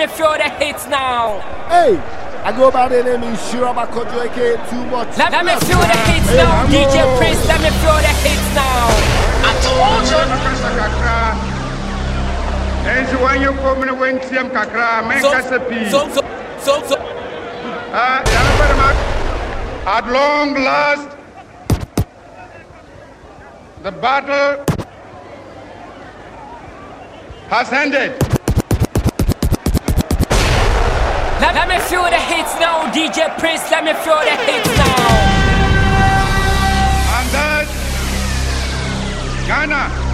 me feel the hits now. Hey, I go by the name Inshira Bakojo aka Too Much. Let, let me feel the hits Hey, now, I'm DJ on. Prince. Let me feel the hits now. I told you. kasa kakra ɛnso wanyɛ kom ne wantiam kakra menkasa pii so, so, so, so. Ah, yɛnabɛdema at long last the battle has ended Let, let me feel the hits now, DJ Prince. Let me feel the hits now. and that Ghana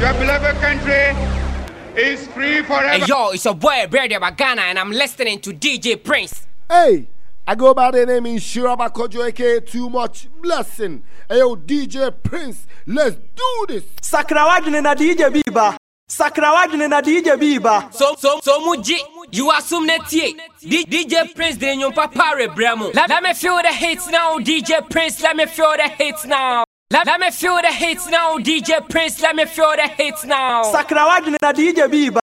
your beloved country is free forever Hey yo, it's your boy Brady Bagana, and I'm listening to DJ Prince. Hey, I go by the name Inshira Bakojo aka Too Much Blessing. Hey yo, DJ Prince, let's do this. Sakrawadwene na DJ Biba. Sakrawadwene na DJ Biba. So, so, so muji, you assume netie. ye. DJ Prince, de nyon papa rebremo. Let, let me feel the hits now, DJ Prince. Let me feel the hits now. Let, me feel the hits now, DJ Prince. Let me feel the hits now. Sakrawadwene na DJ Biba.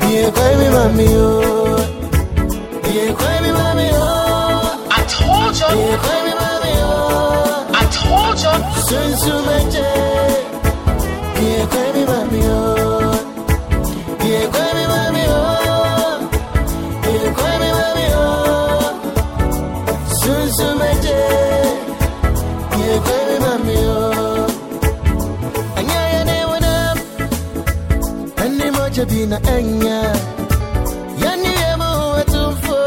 Biye kwai mi mami o, biye kwai mi mami o, I told you. biye kwai mi mami told you. Sunsumeje, yeah, baby, bina anya, yani ya mu watumfo,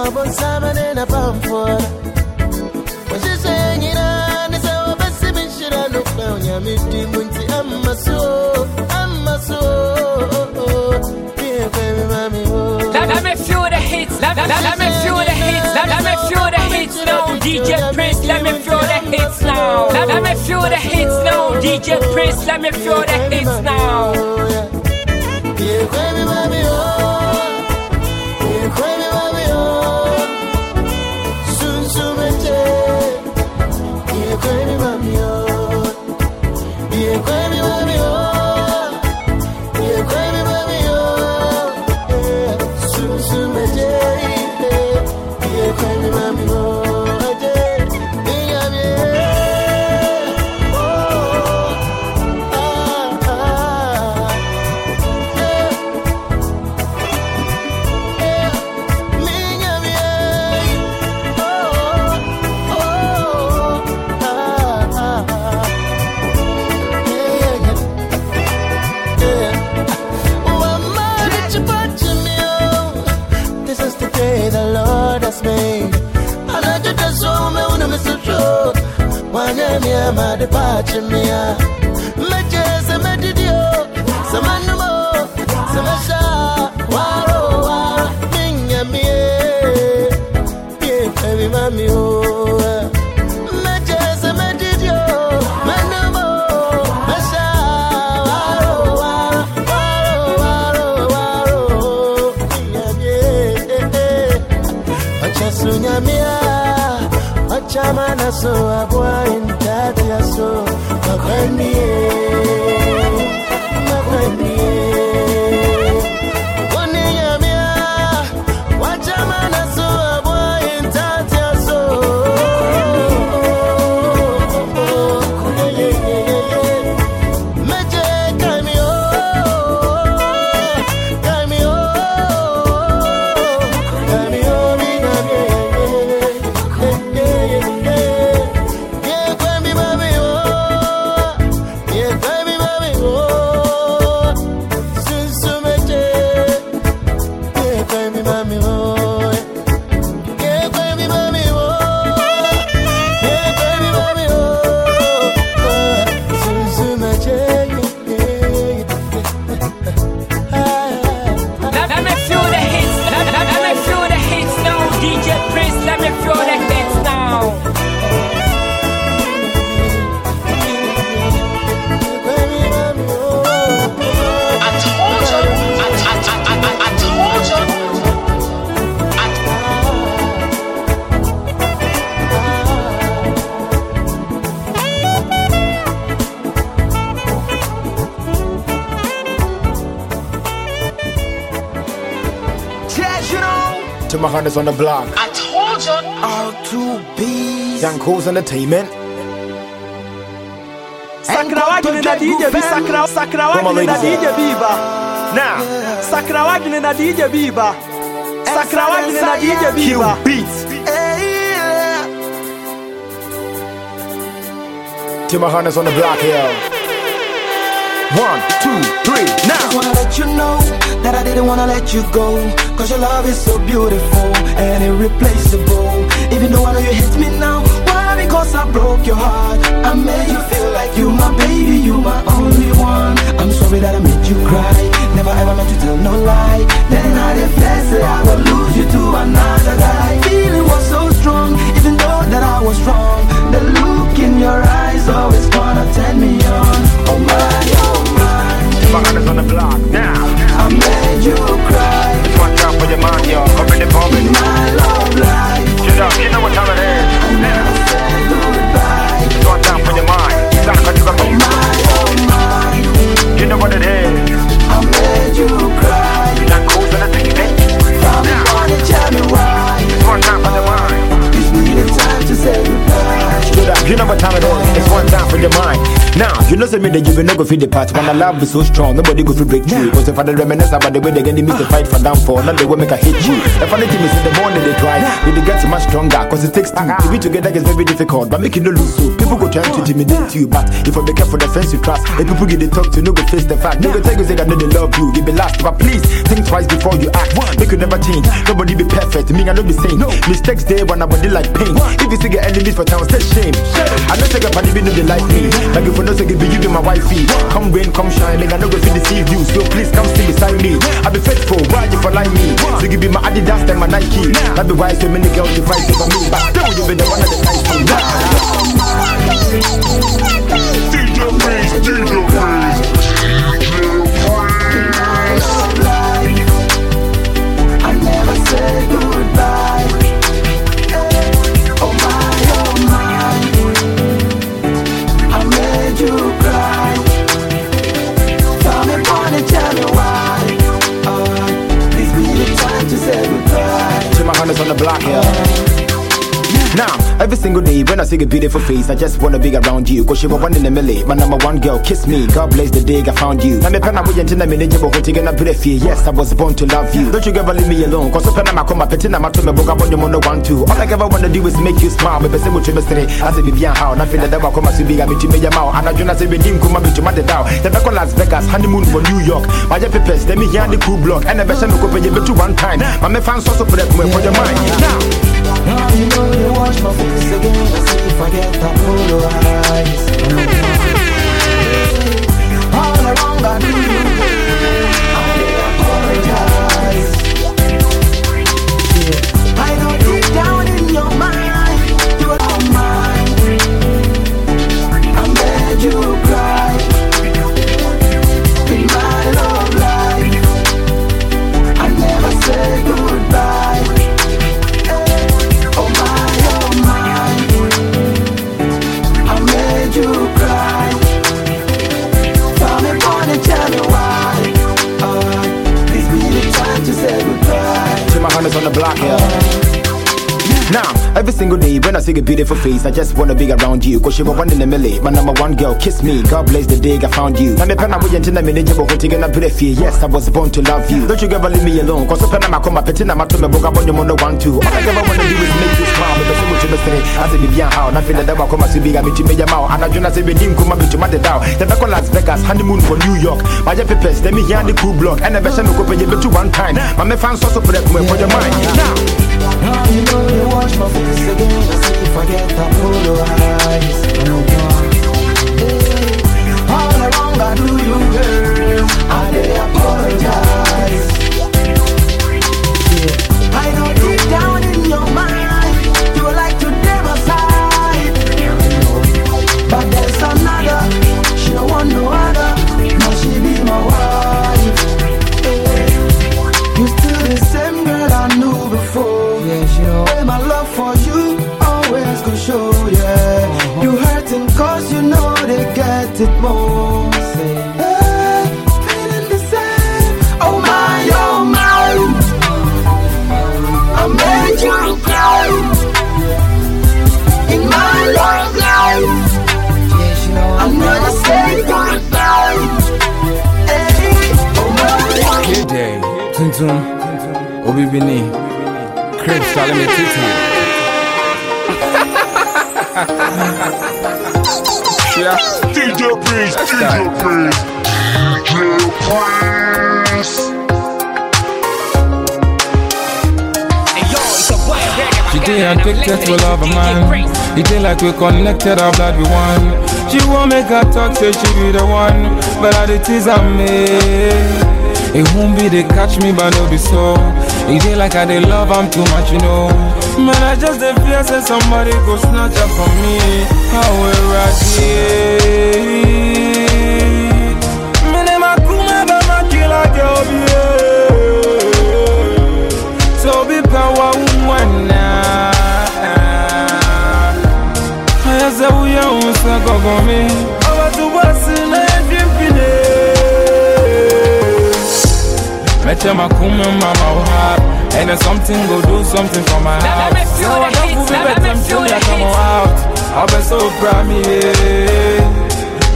abon sama ne na pamfora. Washisengina nisa wabasi mishira nukna unyamiti munti amma so amma so Yeah baby mami oh Let, let me feel the hits. Let, let, let me feel the hits. Let, let me feel the hits now, DJ Prince. Let me feel the hits now. Let, let me feel the hits now, DJ Prince. Let me feel the hits now. Yeah baby mami oh minya, me, yeah, baby, mommy, oh, me, just a medidio, man, no me, waro, waro, waro, waro, waro, minya, ya so bakranie To my hunters on the block. I told you. All two bees. Young Cool's Entertainment. sakrawagine na DJ B sakra sakrawagine na DJ Biba Now, sakrawagine na DJ Biba sakrawagine na DJ Q Biba Beats. Hey, yeah. My hunters on the block here. One, two, three, now. I Just wanna let you know that I didn't wanna let you go. Cause your love is so beautiful and irreplaceable. Even though I know you hate me now, why? Because I broke your heart. I made you feel like you my baby, you my only one. I'm sorry that I made you cry. Never ever meant to tell no lie. Then I defense that I would lose you to another guy. Feeling was so strong, even though that I was wrong. The look in your eyes always gonna turn me on. Oh my, oh my. On the block. Now, I made you cry, it's one time for your mind, yo. Up in the bumping. my love life. Shut up, you know what time time it is. It's one time for your mind. Now, you know, say me that you will not go feed the part. When I love is so strong, nobody go feel break through. Because if I don't reminisce about the way they get me to fight for downfall, not the way make I hate you. The funny thing is, in the morning they cry, we they get so much stronger. Cause it takes two. Uh-huh. To be together is very difficult, but make you no lose so. People go try to intimidate you, but if I be careful, the friends you trust, the people get they talk to, no go face the fact. No go tell you say I know they love you, they be last. But please, think twice before you act. Make you never change. Nobody be perfect. Me, I know be same. Mistakes there when I body like pain. If you see get enemies for town, say shame. I know take a party, be no they like me. Like if you know say be you be my wifey. Come rain, come shine, nigga, no go feel deceive you. So please come stay beside me. I be faithful, why you for like me? So give me my Adidas and my Nike. That be why so many girls you fight for me. But still you be the one that they fight for. DJ Breeze, DJ Breeze. Every single day when I see a beautiful face, I just wanna be around you. Cause you were one in a million. My number one girl, kiss me. God bless the day I found you. Now, me pen away and me ninja but what you gonna put a fear. Yes, I was born to love you. Don't you ever leave me alone. Cause open my come up, petting my to me book up on your mono one two. All I ever wanna do is make you smile. Me pese mucho mystery. I say be how. Nothing that ever come as you be a bit to me your mouth. And I just say be dim come up to my down. Then I call Las Vegas, honeymoon for New York. My papers, let me hear the cool block. And I bet you no go pay you to one time. My fans also for that for your mind. Now. Now you know watch my face again. I see if I get that polarized. All the wrong I every single day when I see a beautiful face, I just wanna be around you. Cause you were one in a million. My number one girl, kiss me. God bless the day I found you. Now, me pen but what you gonna put a fear. Yes, I was born to love you. Don't you ever leave me alone. Cause open my come up, petting my to me book up on your mono one two. All I ever wanna do is make you smile. Me pese mucho mystery. I say be how. Nothing that ever come as you be a bit me mouth. And I just say be dim come up to my down. Then I call Las Vegas, honeymoon for New York. My papers, let me hear the cool block. And I bet you no go pay you to one time. My fans also for that for your mind. Now. Now you know you watch my face again I see if I get that polarized Oh God All the wrong I do you girl bini. Cribs, call me Titi. yeah. DJ Prince, DJ Prince. DJ Prince. She did addicted to love a man. He did like we connected, our blood we one. She won't make her talk, say she be the one. But all the tears I made. It won't be they catch me, but no be so. It did like I they love I'm too much, you know. Man, I just the fear say somebody go snatch her from me. How I see? Me name a kuma ba ma kila girl be. So be power woman ah. Ayaza uya unsa gogomi Abatu Meche makume mama oh, ah. uhap oh, ah. And then something go do something for my house. So I don't feel let better me than feel me the I come out I'll be so proud me.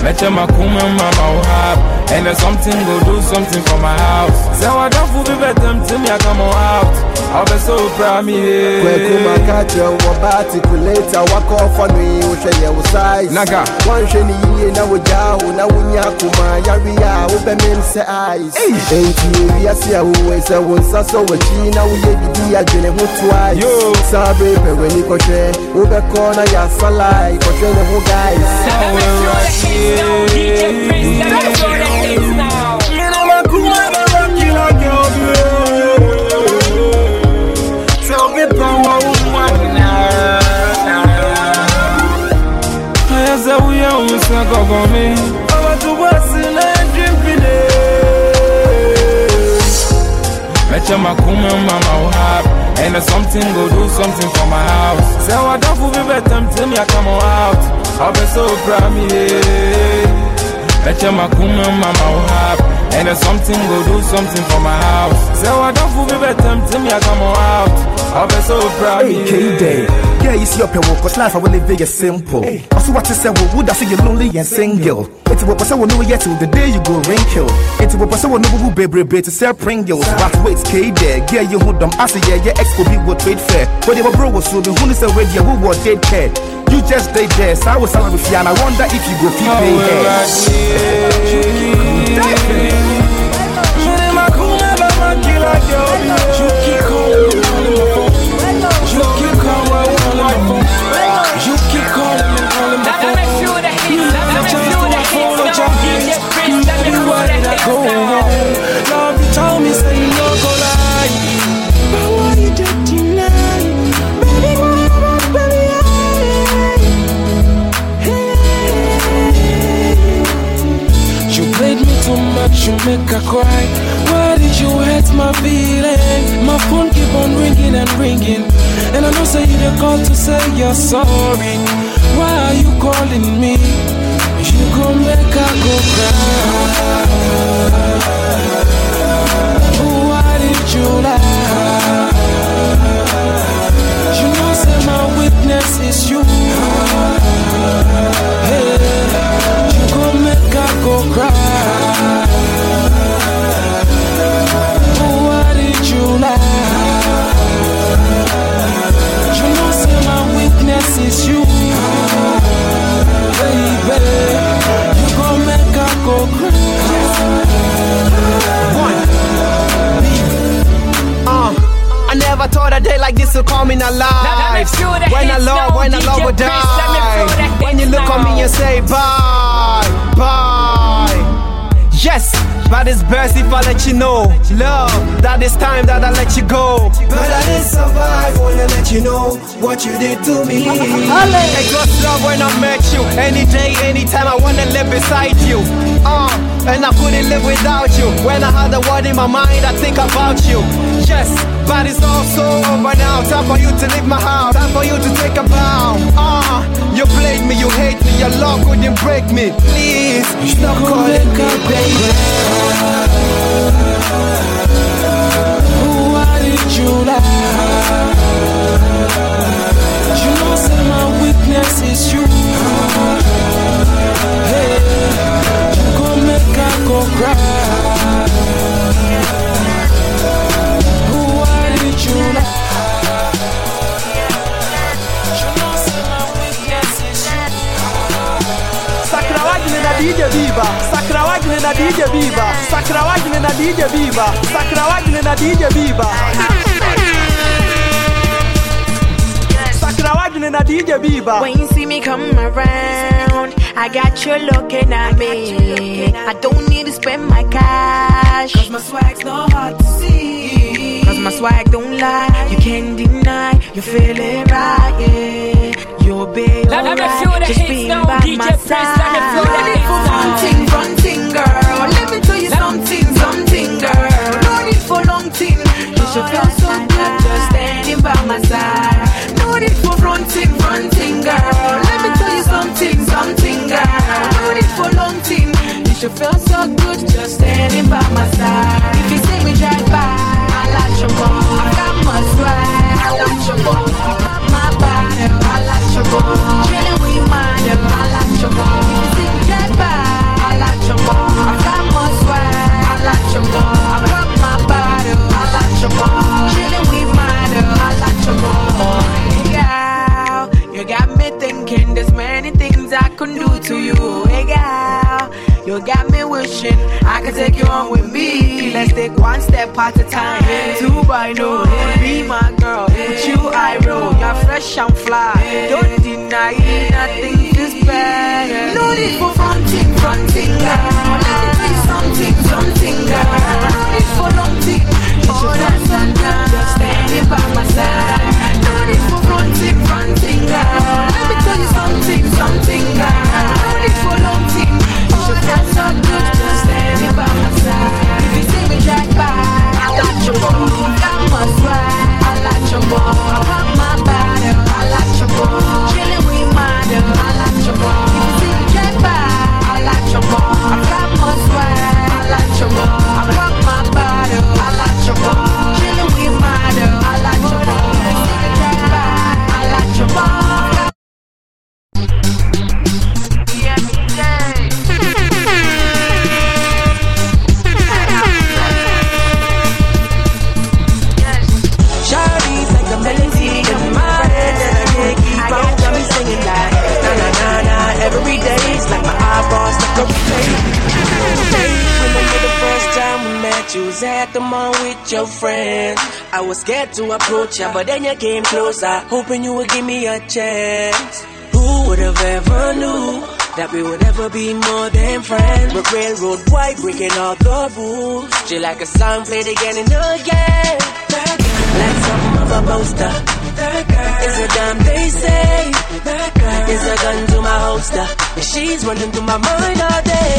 Meche makume mama uhap And then something go do something for my house. So I don't feel better than me I come out I'll be so proud me yeah. kwekuma kakyɛ wɔ baatikulata wakɔɔfa no yi wohwɛ yɛ wo size Naga. woanhwɛ ne yie na wogyaa wo na wonya akoma yare a wobɛmem sɛ ice enti ewiase a wowɔ sɛ wo nsa sɔ w'akyi na woyɛ bidi adwene ho twice Yo. saa bere pɛ w'ani kɔhwɛ wobɛkɔ na yɛasalae kɔhwɛ ne ho guys Let me feel the hits now, Mecha makume mama uhap And then something go do something for my house? Say oh, I don't feel better tell me I come out. I'll be so proud me. Mecha makume mama uhap And then something go do something for my house Say I don't feel better tell me I come out I'll be so proud me Hey, K-Day. Yeah, you see up here, cause life I will live very simple. Also, what you say, well, would I see you lonely and single? It's what person will know yet till the day you go wrinkle. It's what person will know who baby baby to sell Pringles. But wait, K-Day. Yeah, you hold them. I say, yeah, yeah, ex will be what trade fair. But they were bro was so be who is already, who was dead care. You just stay there, so I was salary with you, and I wonder if you go feel pay Let say you're sorry Why are you calling me? You gon' make her go cry a day like this would come in me lives. feel When I love, now, when I love would Prince. Let me feel the die. When you look on me and say bye, bye. Yes, but it's best if I let you know, love, that it's time that I let you go. But I didn't survive, wanna let you know what you did to me. It was love when I met you. Any day, anytime, I wanna live beside you. Uh, and I couldn't live without you. When I had a word in my mind, I think about you. Yes, but it's all so over now. Time for you to leave my house. Time for you to take a bow. Uh, you played me, you hate me, your love couldn't break me. Please, stop calling me baby. Why did you lie? You know, say my weakness is you. Hey, gon' cry. Why you Viva, Sacra Wagner na DJ Viva, Sacra Wagner na DJ Viva, Sacra Wagner na DJ Viva. Sacra Wagner na DJ Viva. When you see me come around, I got you looking at me. I don't need spend my cash. Cause my swag's not hard to see. Cause my swag don't lie, you can't deny. You feel it right, yeah. You'll be Let- let me alright. feel the Just hits being now, by DJ my Prince, side. let me feel the No need hits for now. fronting, fronting, girl. Let me tell you something, something, but then you came closer, hoping you would give me a chance. Who would have ever knew? That we would ever be more than friends. We're railroad white, breaking all the rules. Just like a song played again and again. Like something of a poster. Is a damn they say. Is a gun to my holster. And she's running through my mind all day.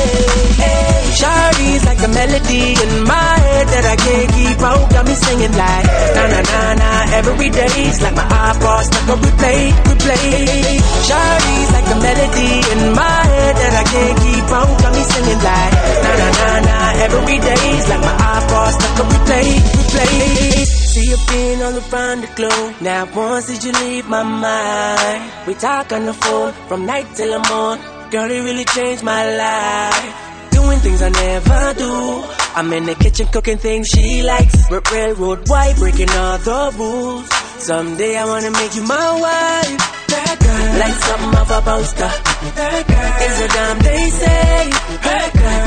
Hey, Shawty's like a melody in my head that I can't keep out. Got me singing like na na na na every day's like my eyeballs stuck on replay, replay. Shawty's like a melody in my head that I can't keep out. Got me singing like na na na na every day's like my eyeballs stuck on replay, replay. See you being all around the globe. Now once did you leave my mind? We talk on the phone from night till the morning. Girl, it really changed my life. Doing things I never do. I'm in the kitchen cooking things she likes. We're railroad white, breaking all the rules. Someday I wanna make you my wife. Like something of a poster. It's a damn they say.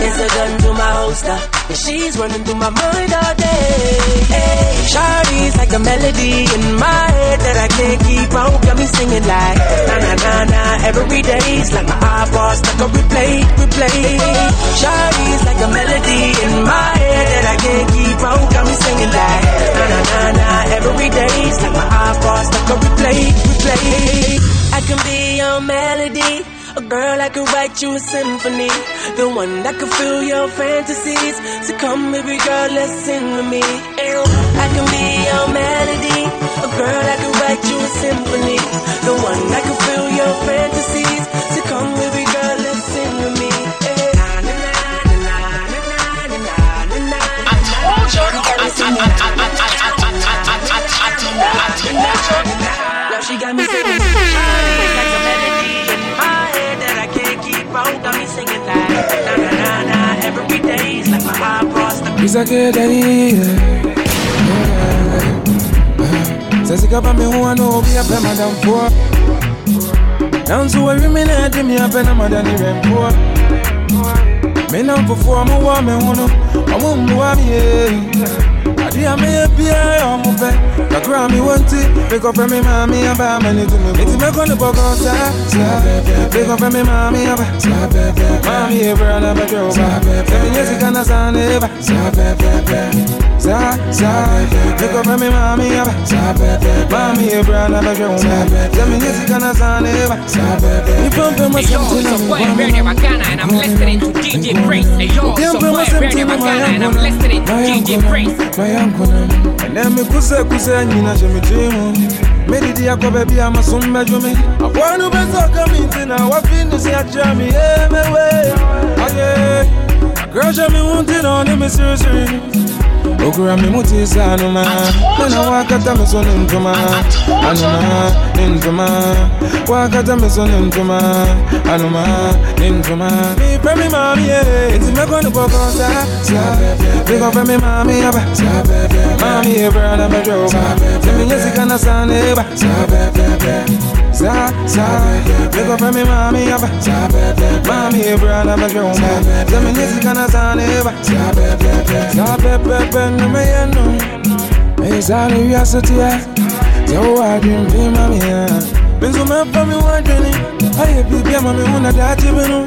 It's a gun to my holster. She's running through my mind all day. Hey, Shawty's like a melody in my head that I can't keep out. Got me singing like na na na na every day's like my eyeballs stuck on replay, replay. Shawty's like a melody in my head that I can't keep out. Got me singing like na na na na every day's like my eyeballs stuck on replay, replay. I can be your melody. A girl I could write you a symphony, the one that could fill your fantasies. So come, baby girl, let's sing with me. I can be your melody. A girl I could write you a symphony, the one that could fill your fantasies. So come, baby girl, let's sing with me. Eh. I she got me singing road got me singing like na na na na. Every day's like my eyebrows. Isa kedalile sasi kapa mehuwa no obi apɛ madamfoɔ nanso wawi me na agye me apɛ na madane wɛmpoɔ menamfofoɔ mowɔ me ho no ɔmo mmoa a me ye pia ya omu fe Kakura mi wanti Pick up me mami aba Mani tu me. Iti me kone boko sa Sa Pick up me mami aba Sa Mami ye bra na ba joba Sa mi nyesi kana sa neba Sa Sa Sa Pick up me mami aba Sa Mami ye bra na ba joba Sa mi nyesi kana sa neba Sa Ni pampe ma Hey yo, something so boy, Verde Bacana, and I'm listening to DJ Prince. Hey yo, so boy, Verde Bacana, and I'm listening to DJ Prince. ɛnɛ me kusɛ kusɛ nyina hyɛ me tiri mu medidi akɔ baabi a masom bɛdwo me. Aboa no bɛsɛ ɔka me nti na wafi ne se akyerɛ me ye aye akra hyɛ me ho nti na ɔne me seresere okura me mu te sɛ anoma ɛna wakata me so ne ntoma. Anoma ne ntoma. Wakata me so ne ntoma. Anoma ne ntoma. Mepɛ me maame ye enti mɛkɔ ne bɔkɔ saa saa mekɔpɛ me maame aba. Saa maame ye bra na bɛdwɛ wo ba sɛ menyɛ sika na saa ne ba saa saa saa mekɔpɛ me maame aba. Saa maame ye bra na bɛdwɛ wo ba sɛ menyɛ sika na saa ne ba saa mɛyɛ no adwempem ma me a me nso mɛfa me ho adwene ayɛ biribia ma me ho na daakye bi no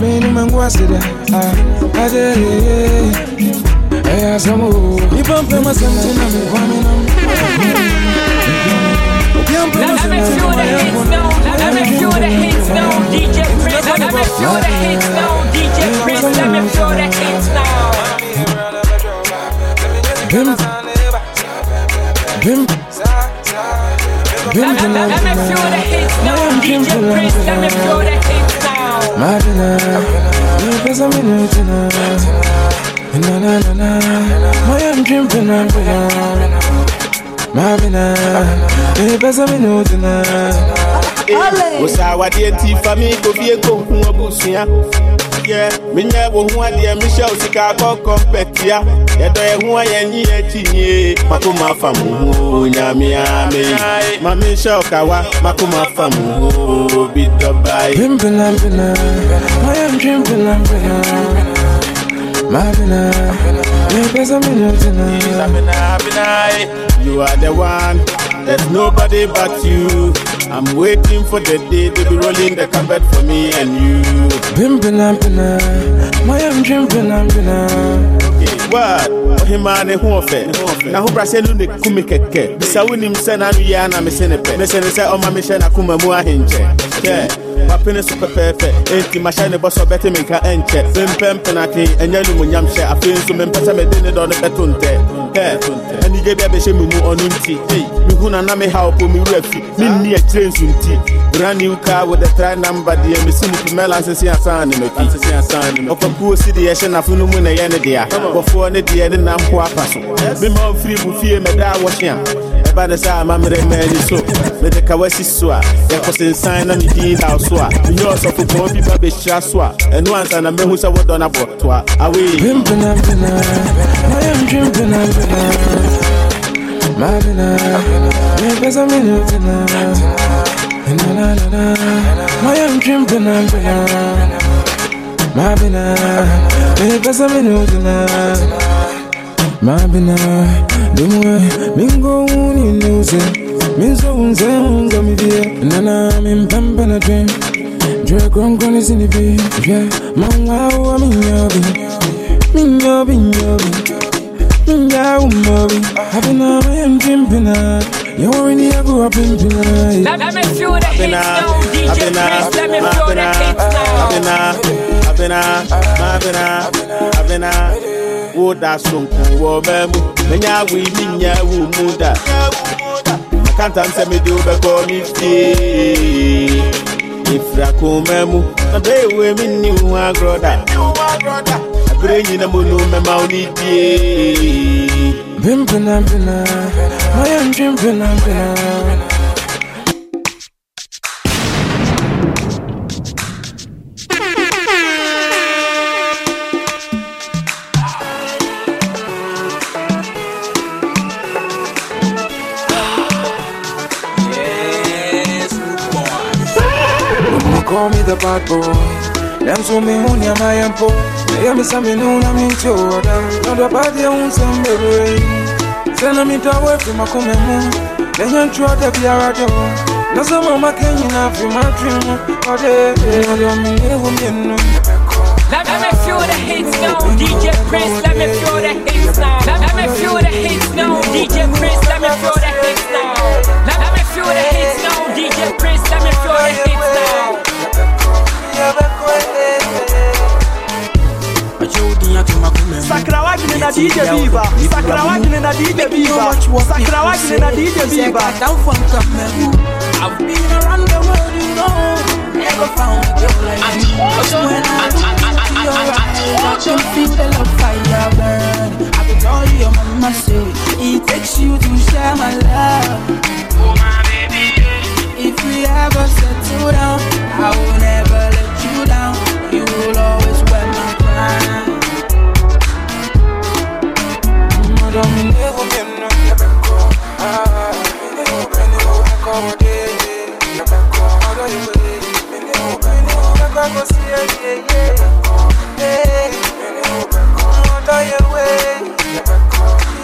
mene mango ase da ade ɛyɛ asɛm o nipa mpɛm asɛm te na me nam obia mpɛm Let me feel the hits mayɛ now. Let me feel the hits now, DJ Prince. Let me feel the hits now, DJ Prince. Let me feel the Bim Bim Bim Let let me feel the hits now, DJ Prince. Let me feel the hits now. Mavina, you pesa minutina. Na na na na, my am dripping na pina. Mavina, you pesa minutina. wosawadeɛ nti fa me kɔfie kɔnku abusua yɛ menyɛ wo ho adeɛ mehyɛ wo sika kɔkɔ mpɛtia yɛdɔ yɛ ho a yɛnye yɛkyinie makoma fa mo ho nyamea me ma menhyɛ wo kawa makoma fa mo ho bi dɔbae Pimpin' pina, my am dripping na you pesa minutina. You are the one, there's nobody but you. I'm waiting for the day to be rolling the carpet for me and you. Pimpin' pina, my am dripping What? Ɔhema ne ho ɔfɛ na ho brasɛ no ne kumi kɛkɛ bisa wonim sɛ na no yɛ a na pɛ mese ne ahenkyɛ hwɛ wapene so pɛpɛɛpɛ enti mahyɛ ne bɔ sɛ ɔbɛte me nka ɛnkyɛ mempɛmpenate ɛnyɛ nomonyam hyɛ afei nso mempɛ sɛ mede ne dɔ no bɛto ntɛ hɛ anigye bi abɛhyɛ me mu ɔno nti mehu na na mehaw po me wura fi menni akyirɛ nso nti. Brand new car with a try number deɛ mesi ne pimɛla nsese asan ne maki ɔpakuo si deɛ ɛhyɛ nafo no mu na ɛyɛ ne dea bɔfoɔ ne deɛ ne nam po apa so mema mfiri bu fie mɛda wɔhye a ɛba ne sɛ amammerɛ maani so. Mede ka wasi so a yɛkɔsensan na medin daw so a menyɛ ɔsɔfo pɔn bi ba bɛhyira so a ɛno ansa na mahu sɛ wodɔ no abɔtoa awei my na. Na na na. My am dripping na pina. Mavina, you pesa minutina. Mabina, dumwe, mingo uni nuze, minzo unze unga mivie, nana mimpampa na dream, dre kronkron is in the beat, yeah, manwa minyobi, minyobi, minyobi, minyawu mobi, havina mayam drimpina, you're in the I grew up in tonight. Let let me feel the hits now, DJ Prince. Let me feel the hits now. abena abena abena abena woda sonko wɔ mɛmu menya awi mi nya wo mu da akantam sɛ mede wobɛkɔ me fie efira ko mɛmu na bɛɛwe mi wo ho agorɔ da aberɛ nyina mu no mɛma wo ne die Pimpina pina, my call me the bad boy. Them so me hun ya my empo. Yeah, me say me know na me choda. Now the body un some baby. Send me to work for my come mo. Then you try to be a radio. Na so mama kenyi na fi my dream. Oh de, oh de me ne wo me no. Let, me feel the hits now, DJ Prince. Let me feel the hits now. Let, me feel the hits now, DJ Prince. Let me feel the hits now. Let me feel the hits now, DJ Prince. Let me feel the hits now. I've been around the world, you know Never found a girl like you I look into your feel the love fire burn I can tell you your mama say It takes you to share my love ever settle down I will never let you down You will always wear my crown ah.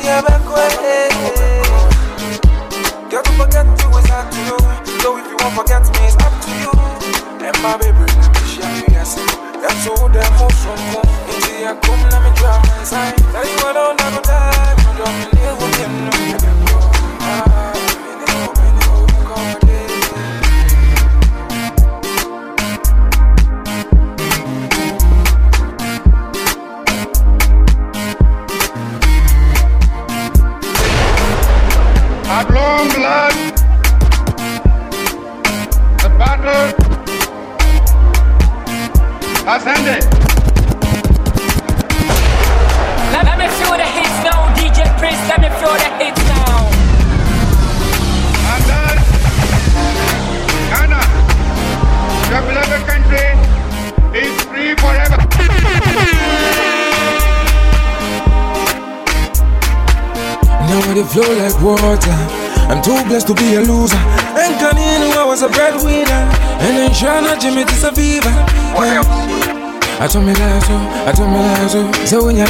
Yabeko, you eh, eh, eh. Forget to do. You won't forget me, it's up to you. And my baby, me share me. That's all the emotion come. Into your come, let me drop my side. Tell you I don't never die. but don't believe what you know. Ah, me the battle. Let, let me feel the hits now, DJ Prince. Let me feel the hits now. And thus, Ghana, your beloved country, is free forever. Now they flow like water. I'm too blessed to be a loser. I was a breadwinner. And then Shana Jimmy is a fever. I told me that oh. so, I told me that oh. so. So when you're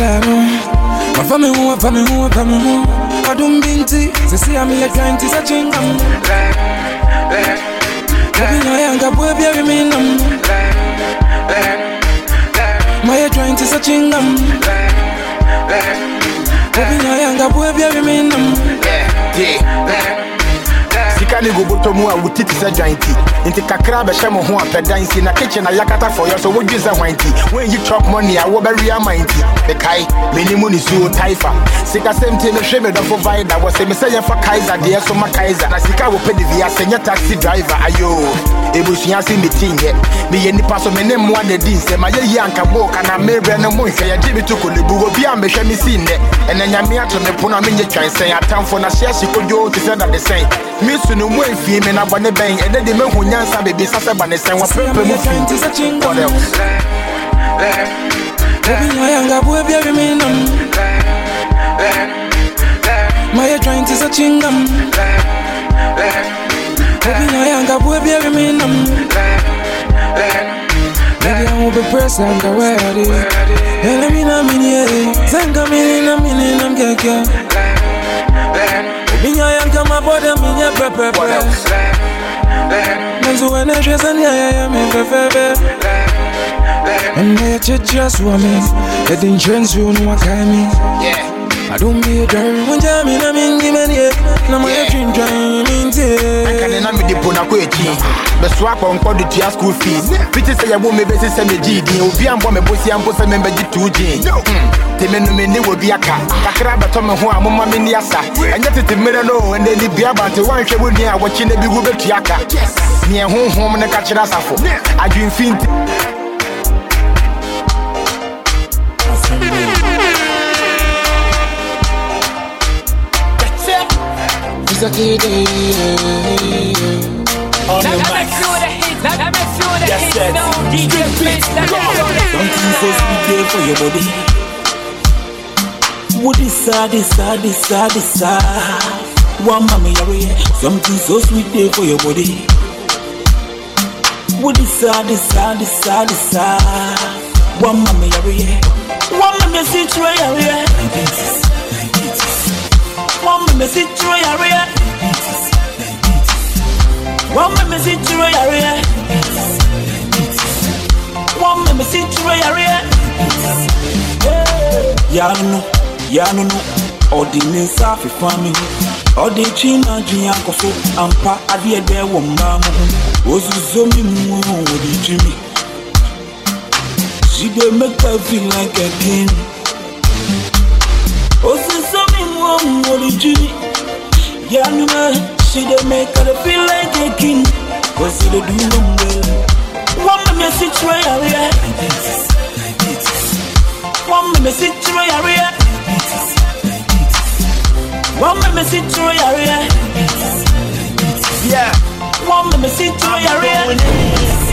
my family my family my family. I don't mean to, they see I'm a client, it's a no, I ain't got boy, baby, me, no. My joint is a chingam. Baby, no, I ain't got boy, baby, me, no. Sika ne goboto mu a te sɛ dwan ti nti kakra bɛhyɛ mo ho apɛ dan si na kitchen na yakata fɔ yɛ so wodwe sɛ hwan ti woanyi chop money a wobɛwe ama nti mekae meni mu ne suo taifa. Sika sɛm tie mehwɛ me dɔfo vida wɔ sɛ me sɛ yɛmfa kaiser deɛ so ma kaiser na sika wɔpɛ de wiasɛ nyɛ taxi driver. Ayo ebusua se metinyɛ meyɛ nnipa so me ne mmoa na di nsɛm ayɛyi anka booka na mebrɛ no monhwɛ yɛgye me to kolebu obi a mehwɛ me sii nnɛ ɛnɛ nyame ato me pono a menyɛ twansɛn atamfo na hyeɛ hye kodwoo te sɛ dadesɛn mesu no mu amfie me na bɔne bɛn ɛnɛ de mehu nyansa bebisa sɛ ba ne sɛn wɔprɛpɛ mu fii What else? Baby, no, I ain't got boy, baby, me, no. My joint is a chingam. Baby, I got boy, baby, me, no. Baby, I won't be pressed, the way I. And let me know, me, yeah. Zanga, me, na, me, na, I'm get, get. Baby, I ain't come about them, me, yeah, pre, pre, pre. Menzo, when I dress, and yeah, yeah, me, fe, fe, fe. And they just want me. They didn't change you, no one kind me. Yeah. I don't be a girl when I'm in a mingy man, yeah. No, my dream trying Anka ne na mede po na kɔ akyi bɛsoa akpɔnkɔ de tua school fees. Fiti sɛ yɛwo me bɛsi sɛ megye din obi ambɔ me bosia mpo sɛ membɛgye too gyen te me no menni wɔ bi aka kakra bɛtɔ me ho a moma menni asa ɛnyɛ tete mmerɛ no ɛnɛ ni bia bante woanhwɛ wo nua a wɔkye na bi wo bɛtua ka neɛ honhom ne ka kyerɛ asafo adwemfi It's a kid, me me hits now, DJ Prince. Let me feel the Something so sweet there for your body. What is sad, is sad, is sad, is sad. One mommy away. Something so sweet there for your body. Would decide, decide, decide, decide. One mommy area. One mommy situation area. One mommy situation area. One mommy situation area. One mommy situation area. Yano, yano no. Ɔde ne nsa afefa me ho ɔde twi na adwene akɔ so ampa adeɛ dɛ wɔ mmaa mo ho ɔsuso me mu twi me She dey make her feel like a king ɔsuso me mu ɔde twi me yanuma she dey make her feel like a king cause she dey do them well wɔn me si kyerɛ yareɛ wɔn me si kyerɛ yareɛ. One me see through your ear. Yeah. One me your ear.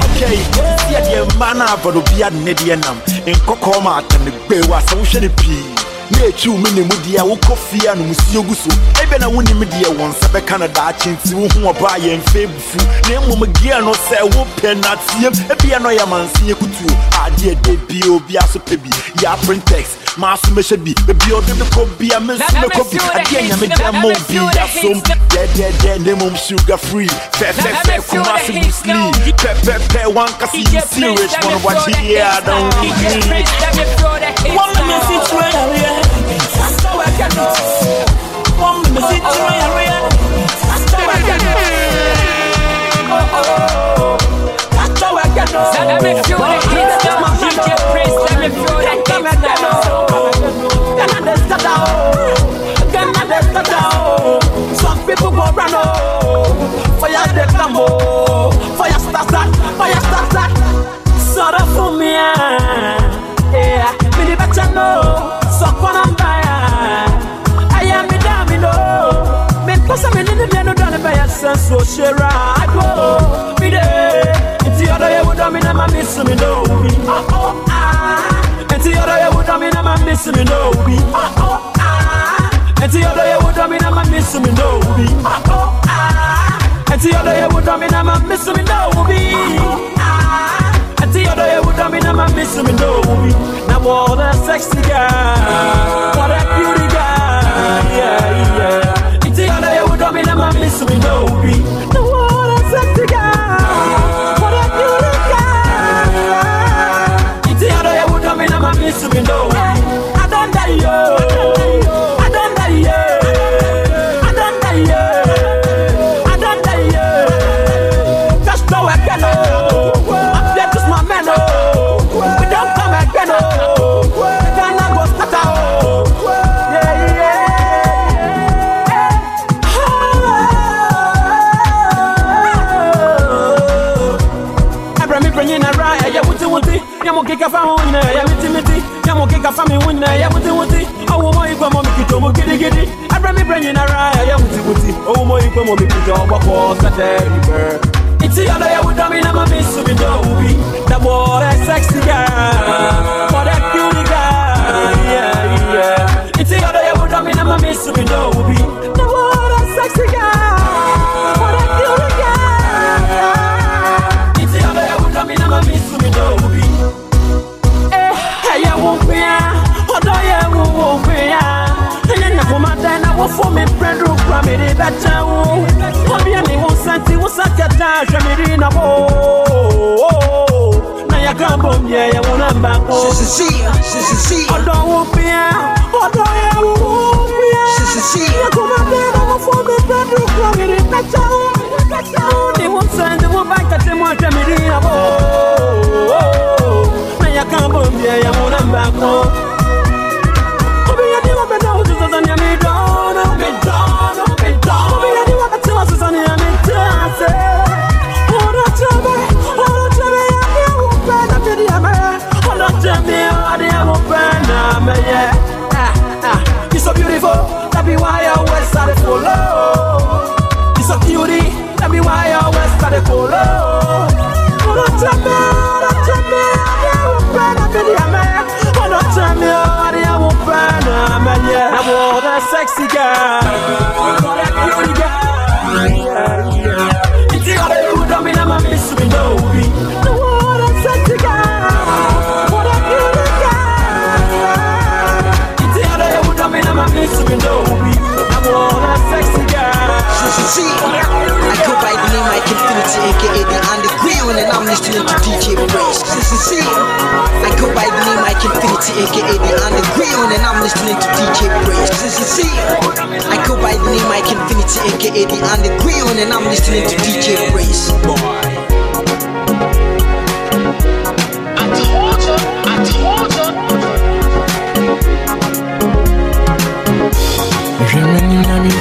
Okay, see the man of the beard Nedianam in Kokoma and the Bewa, so be. Na ekyi wo ne mu deɛ wokɔ fie a nomusuo gu so ɛbɛ na wonim deɛ wɔ nsa bɛka no daakye nti wo ho ɔbaa yɛ mfɛ bufu na mmom gia no sɛ wopɛ nateɛm ebia no ɔyɛ manseɛ kutuo adeɛ dɛ bia obia so pɛ bi yɛ aprentex maa so mɛhyɛ bi baabi a ɔde mekɔ bia me nso mɛkɔ bi adeɛ nyame dɛ ma wo bi yasom dɛdɛdɛ ne mmom sugar free. Fɛfɛfɛ kuma se musli pɛpɛpɛ wankase yi serious wɔno wakye yɛ adan wini One me. see through your ear. That's how I can know. One me see through your Let me feel the hits now, DJ Prince. Let me feel the hits now. Can I just start out? Can I just start out? Some people go run fire they come fire start start, fire start start. Sorry for me, yeah. Me the better know, so come on by. I am the damn know. Me cause I'm in the piano done by a sense I'm a miss me no be. Oh oh ah. It's the other way would I mean I'm miss me no be. Oh oh ah. It's the other way would I mean I'm miss me no be. Oh oh ah. It's the other way would mean I'm miss me no be. Oh ah. It's the other way would mean I'm miss me no be. Now what a sexy girl, what a beauty girl, yeah yeah. It's the other way would I mean I'm miss me no be. Now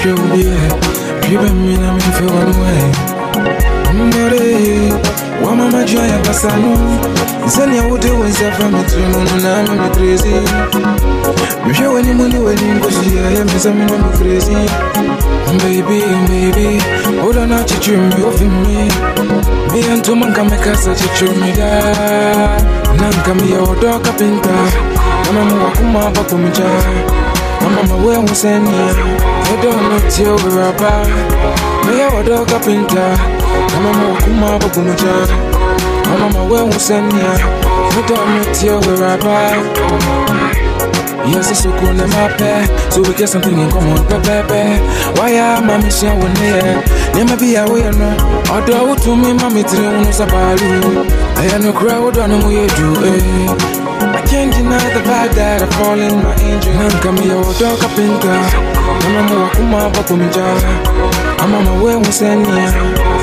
you na you been me na me feel one way. Mbore, wa mama jua ya kasano. Nsani ya wote wenza from me to no na me me crazy. Mwisho weni muni weni ngozi ya ya mesa me me crazy. Baby, baby, hold on out to me off me. Me and to man kame kasa chichu me da. Nanka mi ya odo kapinta. Mama mu wakuma pa kumja. Mama ma we husenia. Odo no ti overaba. Me ya odo kapinta. Mama mu wakuma pa kumja. Mama ma we husenia. Odo no ti overaba. Yes, it's so cool in my pay. So we get something in common, baby. Why am I missing one here? Never be away, no. Although to me, mommy, three on Sabalu. I am no crowd on who you do, eh. I can't deny the fact that I fall in my angel. Nan come here, dog up in. I'm kuma bakumja. I'm on my way, we send ya.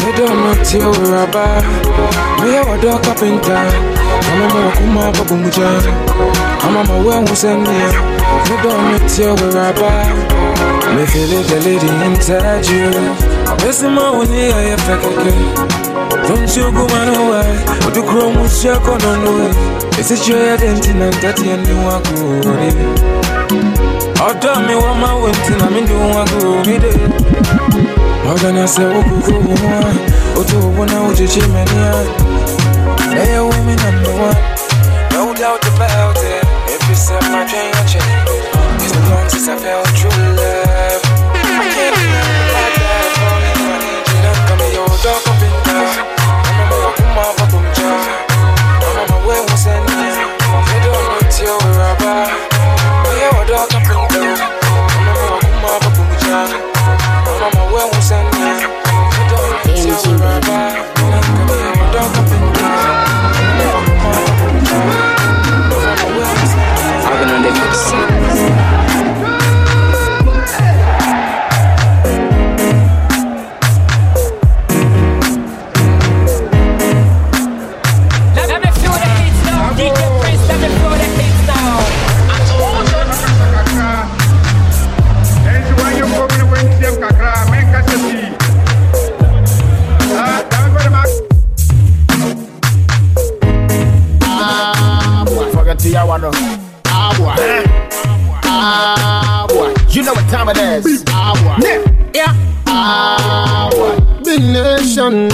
They don't know till we're about. Me, a dog up in car. I'm kuma bakumja. I'm on my way, we send ya. They don't know till we're about. Me feel it, the lady inside you. Listen, my one here, I fake don't you go man away? But the chrome was shake on on the way. It's a I go. Oh, tell me what my winter, I'm in doing what go. How can I say, oh, go, go, one? Oh, to one out to Chimania. Hey, a woman number one. No doubt about it. If you set my train, I change. It's the long since I felt true nation.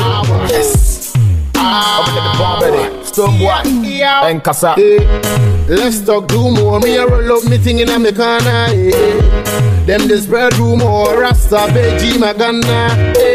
Yes. Up in the bomb ready. Stonebwoy. Yeah. And Kasa. Eh, Let's talk do more. Me a roll up me thing in a me corner. Eh. Them the spread rumor. Rasta beji magana. Eh.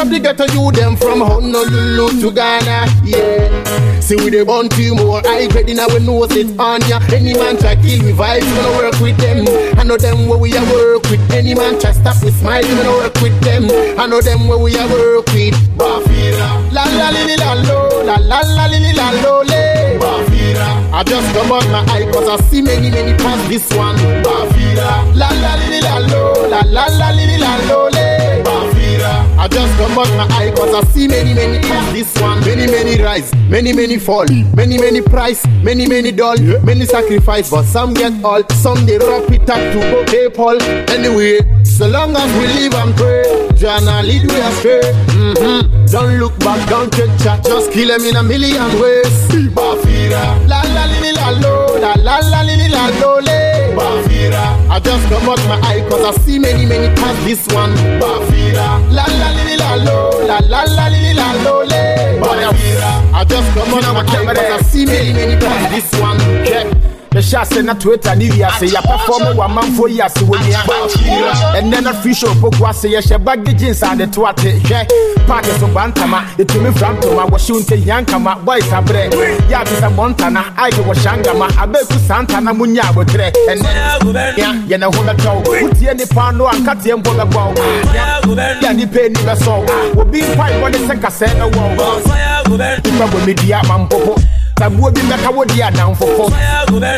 Up the ghetto you them from Honolulu to Ghana. Yeah. See we the born two more. I ready now we know it on ya. Any man try kill we vibes, gonna work with them. I know them where we a work with. Any man try stop we smile, gonna work with them. I know them where we a work with. Bafira. La la li li la lo, la la la li li la lo le. Bafira. I just come on my eye cause I see many many past this one. Bafira. La la li li la lo, la la la li li la lo le. I just come on my eye cause I see many many past this one. Many many rise, many many fall, many many price, many many doll, many sacrifice, but some get all. Some they wrap it up to go PayPal. Anyway, so long as we live and pray, Jana lead we astray. Mm-hmm. Don't look back, don't take chat, just kill them in a million ways. La la li la lo, la la li la lo. Bafira, I just come out my eye cause I see many many past this one. Bafira, la la li la lo, la la la li la lo le. Bafira, I just come out my eye cause I see many many times this one. Yeah. Yɛhyɛ ase na twitter ne wiase yɛpɛfɔm wɔ amanfoɔ yi ase wɔ nia ɛnɛ na free show poku ase. Yɛhyɛ bagge jeans ade to ate hwɛ paake so ba ntama yɛtumi fra ntoma wɔhyew ntɛhia nkama boys aberɛ yɛ abisa mɔntana aike wɔhyɛ angama abɛku saa ntana mu nya abotrɛ ɛnɛ yɛne ho bɛtɔw wotie nipa no ankateɛ mpo bɛbɔw yɛ nipa ani bɛsɔw obi mpaebɔ ne sɛ kasɛɛ bɛwɔw nipa bɔ medua ma asabuo bi mɛka wo di adan fofo.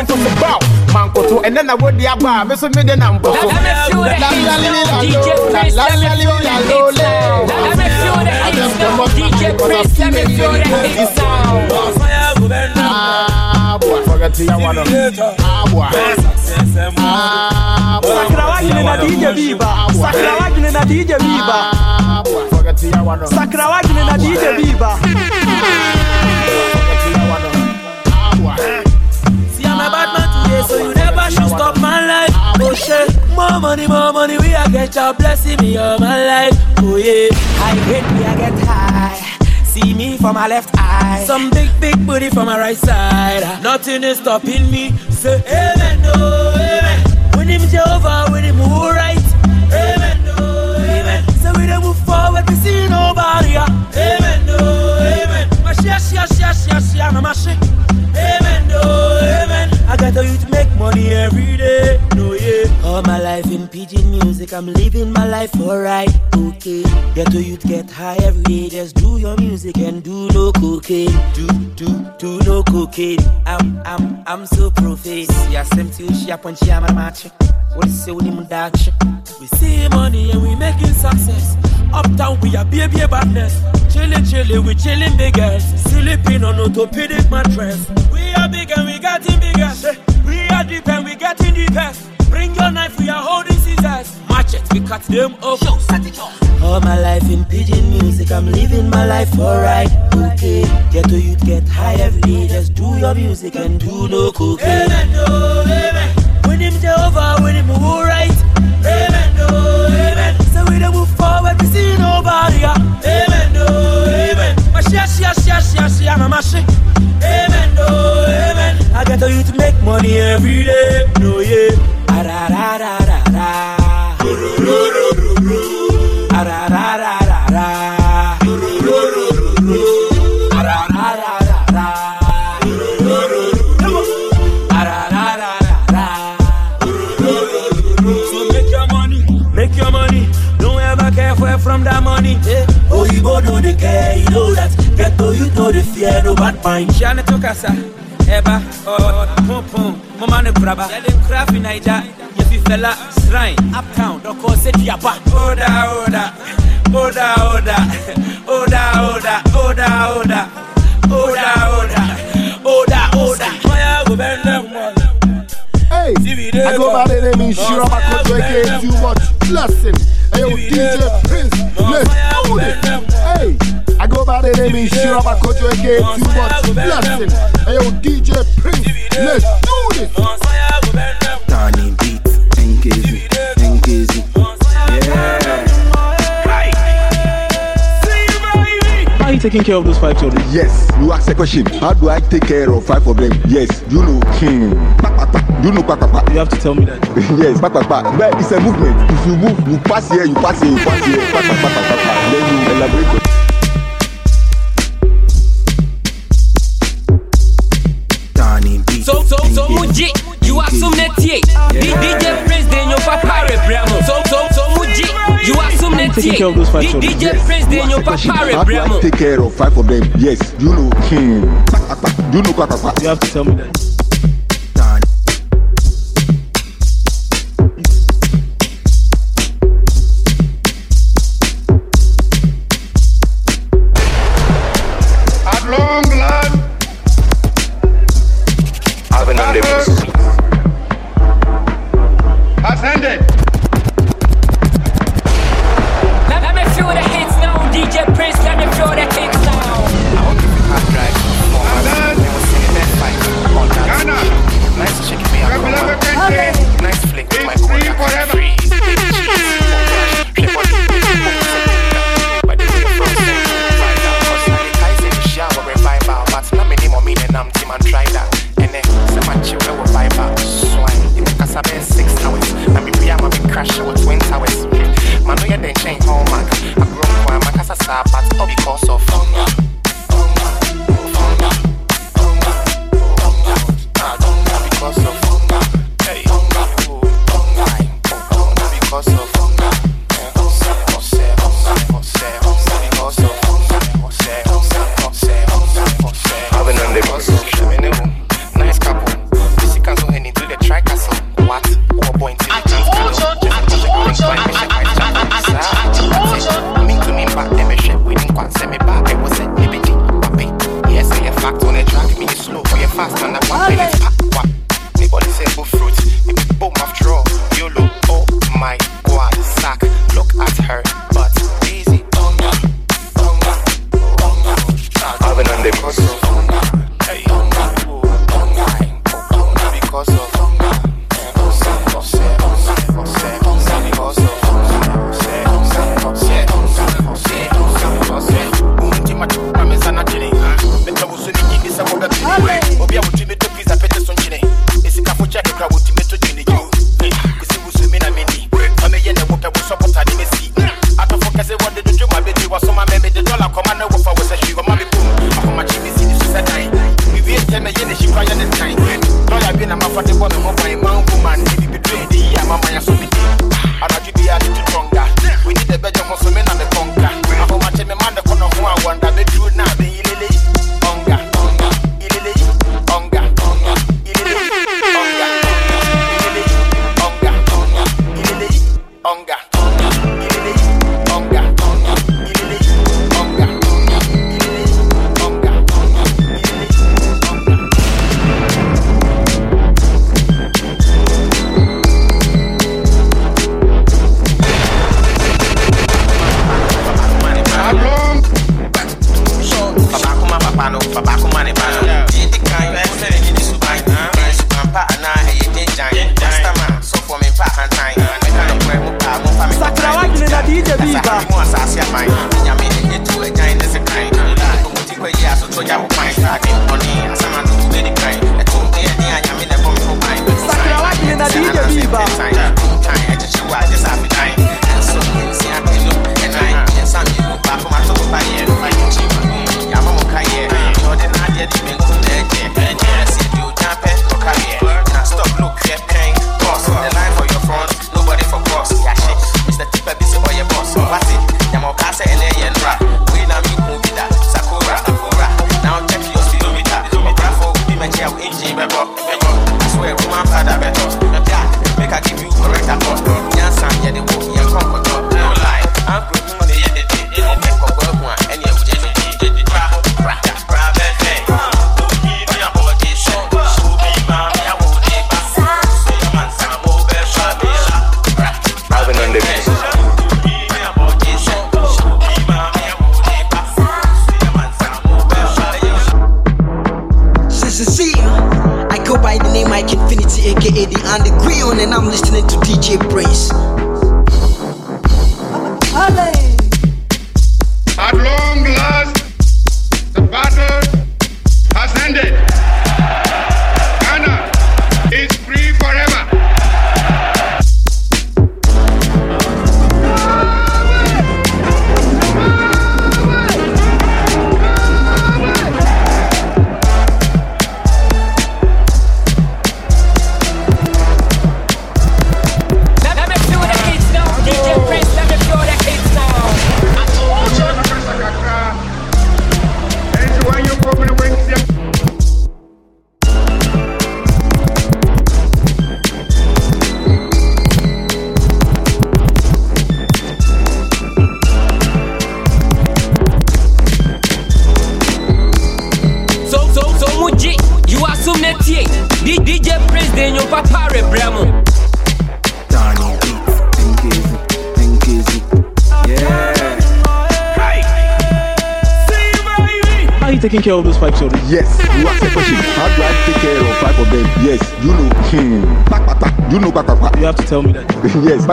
Nsoso baw mankoto ɛnɛ na wo di aba mi so mi di na nkoso. DJ Prince, let me feel that hit sound. Fire, go burn down. Ah, boy, forget to. Your one. Ah, boy. Ah, Sakra wagine na ah, DJ Viva ah, Sakra wagine na DJ Viva Sakra wagine na DJ Viva so you never should stop my life. Oh shit, more money, more money, we are get your blessing me all my life. Oh yeah, I hate me, I get high. See me from my left eye, some big, big booty from my right side. Nothing is stopping me. Say amen, no, amen. When him Jehovah, when him who right. Amen, no, amen. So we don't move forward, we see nobody. ah. Amen, no, amen. My share, share, share, share, share, my share. Life in pidgin music, I'm living my life alright. Okay. Get to you get high every day. Just do your music and do no cocaine. Do, do, do no cocaine. I'm, I'm, I'm so profane. Yeah, same to you, she up on Chiama match. What is say him dash? We see money and we making success. Uptown we are baby badness. Chillin', chillin', we chillin' big ass. Sleeping on orthopedic mattress. We are big and we getting bigger. We are deep and we getting deepest. Bring your knife, we are holding scissors. Match it, we cut them up. All my life in pidgin music, I'm living my life alright. Okay, get to you, get high every day. Just do your music and do no cocaine. Amen, no, amen. When him Jehovah, when him right. Amen, no, amen. So we don't move forward, we see nobody. ah. Amen, no, amen. Share, share, share, share, share, my share. Amen, no, amen. I get to you to make money every day. No, yeah from that money. Eh, oh, you go know the care, you know that. Get to you know the fear, no bad mind. Shana Tokasa eba, oh, pum pum, mama ne braba. Selling craft in Niger, if you fella, shrine, uptown, don't call set your back. Oda, oda, oda, oda, oda, oda, oda, oda, oda, oda, oda, oda. Fire go burn them all. Hey, I go by the name Shira Makoto aka Too Much. Blessing. Hey, yo, DJ Prince, let's do this. Hey, I go by the name Shira Makoto aka Too Much Blessing. Hey, yo, DJ Prince, let's do this. Tiny beat, NKZ, NKZ. Yeah. How are you taking care of those five children? Yes, you ask a question. How do I take care of five of them? Yes, you know. Hmm. Pa, pa, pa. You know, pa, pa, pa. You have to tell me that. yes, pa, pa, pa. But it's a movement. If you move, you pass here, you pass here, you pass here. Pa, pa, pa, pa, pa, pa. Then you elaborate. You assume that ye. DJ Prince, then your papa rebramo. So, so, so, Muji, you assume that Taking care of those five. DJ Prince, then your papa How do I rebramo. take care of five of them? Yes, you know. You know. You have to tell me that.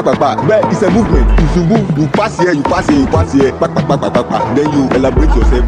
Yes, back, back, back. Well, it's a movement. If you move, you pass here, you pass here, you pass here. Back. Then you elaborate yourself.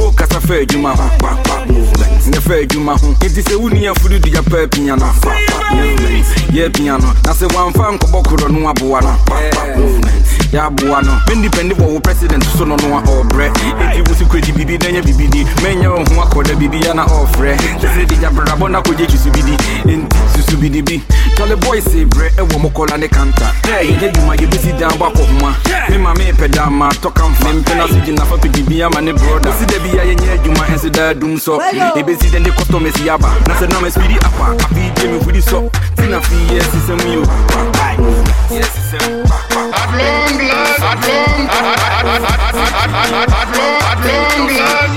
wo oh, kasa fɛ adwuma ho kpakpa movement ne fɛ adwuma ho enti sɛ wonni afudu de yɛpɛ apia no kpakpa movement yɛ apia no na sɛ woamfa nkɔbɔ korɔ no aboa no kpakpa movement yɛaboa no mendipɛnde wɔ wo president so no no a ɔbrɛ enti wo so kuradi biribi na nyɛ bibidi mɛnyɛ wo ho akɔda biribia na ɔfrɛ sɛ sɛ de gyabrabɔ na kɔgye twi so bidi. Enti susu bidi bi tɔle boy se brɛ ɛwɔ mo kɔla ne kanta. Yɛ dwuma yɛbɛsi dan bɔ akɔ homa me ma mepɛ da ma tɔka mfa mempɛ na so gyina fa pɛ biribia ma ne broda si da bia yɛnyɛ adwuma ɛnso daa dum sɔ ɛbɛsi dɛ ne customers yaba na sɛ na maspidi apa afei gye me fudi sɔ ti na fii yɛ sisɛm yo yɛ sisɛm at long last, at long, at, at, at, at, at, at, at, at, at long, at long last, at long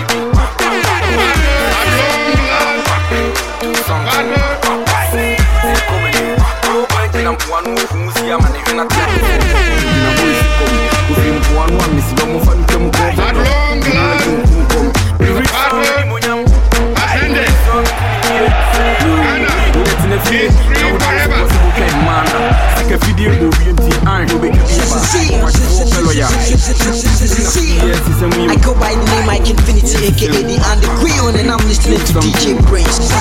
I go by the name Mike Infinity, aka the Underground, and I'm listening to DJ Prince.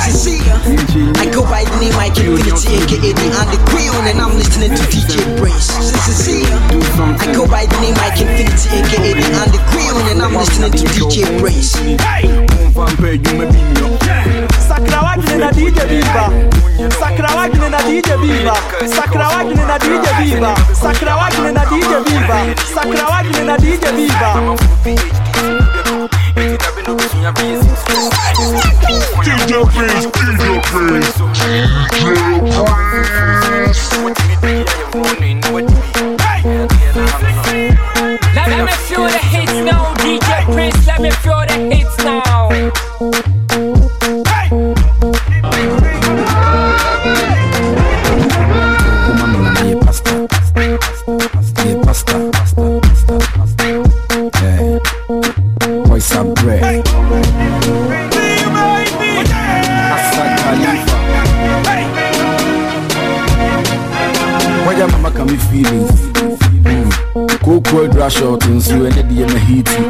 I go by the name Mike Infinity, aka the Underground, and I'm listening to DJ Prince. I go by the name Mike Infinity, aka the Underground, and I'm listening to DJ Prince. Sakra wagine na DJ Viva Sakra wagine na DJ Viva Sakra wagine na DJ Viva Sakra wagine na DJ Viva Sakra wagine na DJ Viva DJ Prince, DJ Prince, Let, Mama me feelings. Koko adura short nso ɛne deɛ na hiti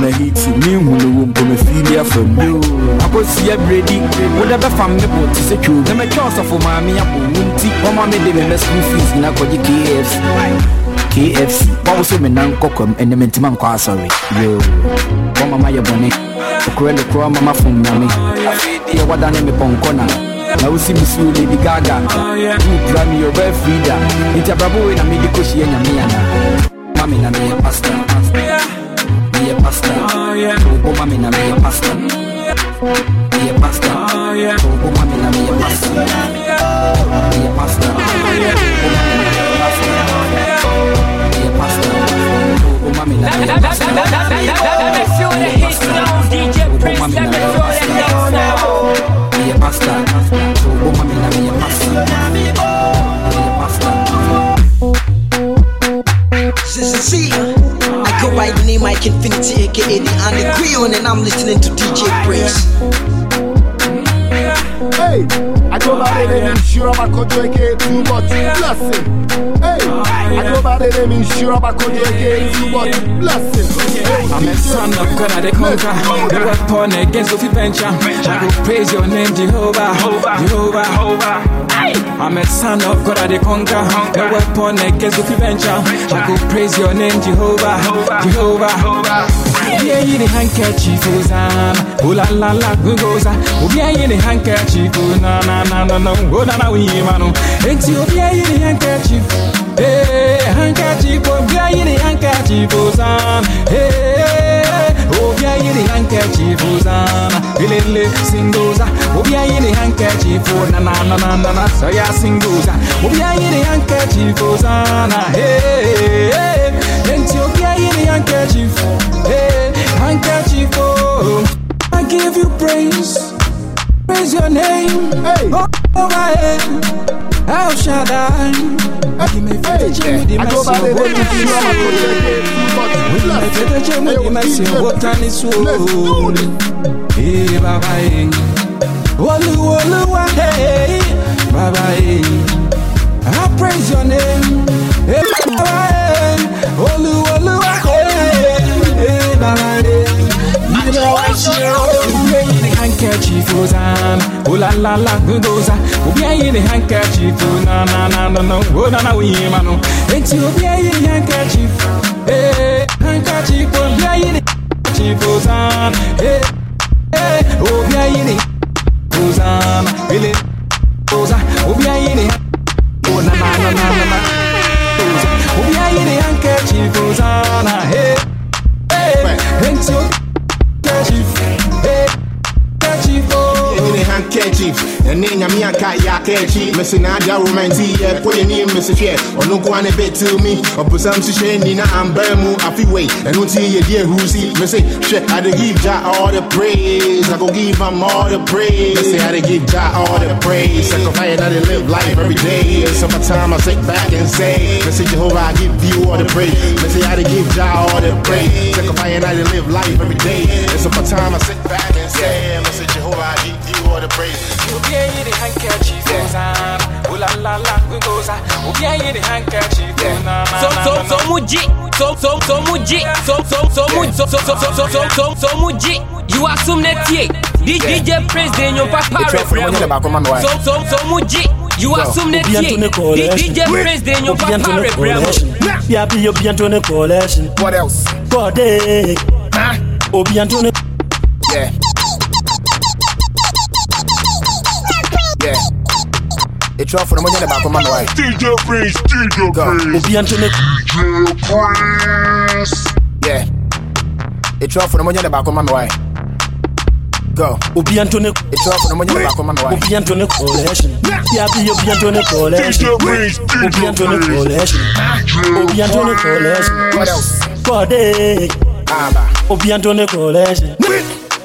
na hiti me hu no wo me feeli afam yo akɔsi abredi wode bɛfa me bo te sɛ two na mɛtwa ɔsɔfo maame abɔ wo nti wɔma me de me school fees na kɔgye KFC KFC wawo so me nan kɔkɔm ɛne mentima nkɔ asɔre yo. Wɔma ma yɛ bɔne okorɛ ne korɔ mama fom nyame afei deɛ wadane me pɔnkɔ na na wosi me suo lady gaga. Oh, Wopra me yɛbɛ frida nti abrabɔ wei na mede kɔhyia nyame ana mami na meyɛ pasta. Meyɛ pasta. Obo mami na meyɛ pasta. Meyɛ pasta. Obo mami na meyɛ pasta. Meyɛ pasta. Oh, meyɛ pasta. Obo mami na meyɛ pasta. Let me feel the hits now, DJ Prince. Let me feel the hits now. meyɛ pasta. obo go by the name Mike Infinity, aka the Underground, and I'm listening to DJ Prince. Hey, I go by the name Shura Makojo aka Too Much Blessing. Hey, I go by the name Shura Makojo aka Too Much Blessing. I'm a son of God, I the conquer. The weapon against the venture. I will praise your name, Jehovah. Jehovah. Jehovah. I'm a son of God, I the conquer. The weapon against the venture. I will praise your name, Jehovah. Jehovah. Obia yi ni handkerchief ozana Oh la la la gogoza Obia yi ni handkerchief oh na na na na na Oh na na we mano Enti obia yi ni handkerchief Eh handkerchief Obia yi ni handkerchief ozana Eh Obia yi ni handkerchief ozana Ilele singoza Obia yi ni handkerchief oh na na na na na na So ya singoza Obia yi ni handkerchief ozana Eh Enti obia yi ni handkerchief Hey, handkerchief, oh, I give you praise, praise your name. Hey, my head, El Shaddai. I? Give me faith, Jimmy, the mercy of what you Give me faith, Jimmy, the mercy of what I need Hey, Baba, hey, Olu, Olu, hey, Baba, hey, I praise your name. Hey, Baba, hey, Olu, Olu, hey, Baba, hey. Handkerchief ozana oh la la la gogoza obia yi ni handkerchief. Oh na na na na na oh na na we mano enti obia yi ni handkerchief? Eh handkerchief. Obia yi ni handkerchief eh eh ele yɛ akakyi mese na agya romanti yɛ kɔ yɛni mese hwɛ ɔno nko a ne bɛtew mi ɔbosam so hyɛ ni na ambaa mu afe wei ɛno nti yɛdi ahurusi mese hwɛ I dey give Jah all the praise. I go give him all the praise. Mese I dey give Jah all the praise. Sacrifice I live life every day. Summertime I sit back and say mese Jehovah I give you all the praise. Mese I dey give Jah all the praise. Sacrifice I live life every day. Summertime I sit back and say mese Jehovah I give all the praise yi ni handkerchief ozana kasa. Obi ayi the handkerchief. Na, na, So na, so so muji, so so so muji, so so so muji, so so so so so so so so muji. You assume that ye DJ Prince de nyon papa The twelve for the money, the back of my wife. So so so muji. You assume that ye DJ de nyon papa Yapi obi Antone collection. What else? God eh. Obi Antone. Yeah. Yeah. The twelve for the money, the back of my wife. DJ Prince, DJ Prince. Obi Antone. DJ Prince. Yeah. The twelve for the money, the back of my wife. Go. Obi Antone. The twelve for the money, the back of my wife. Obi Antone collection. Yapi obi Antone collection. DJ Prince, Obi Antone DJ Prince. collection. Obi Antone collection. What else? God eh. Aba. Obi Antone collection.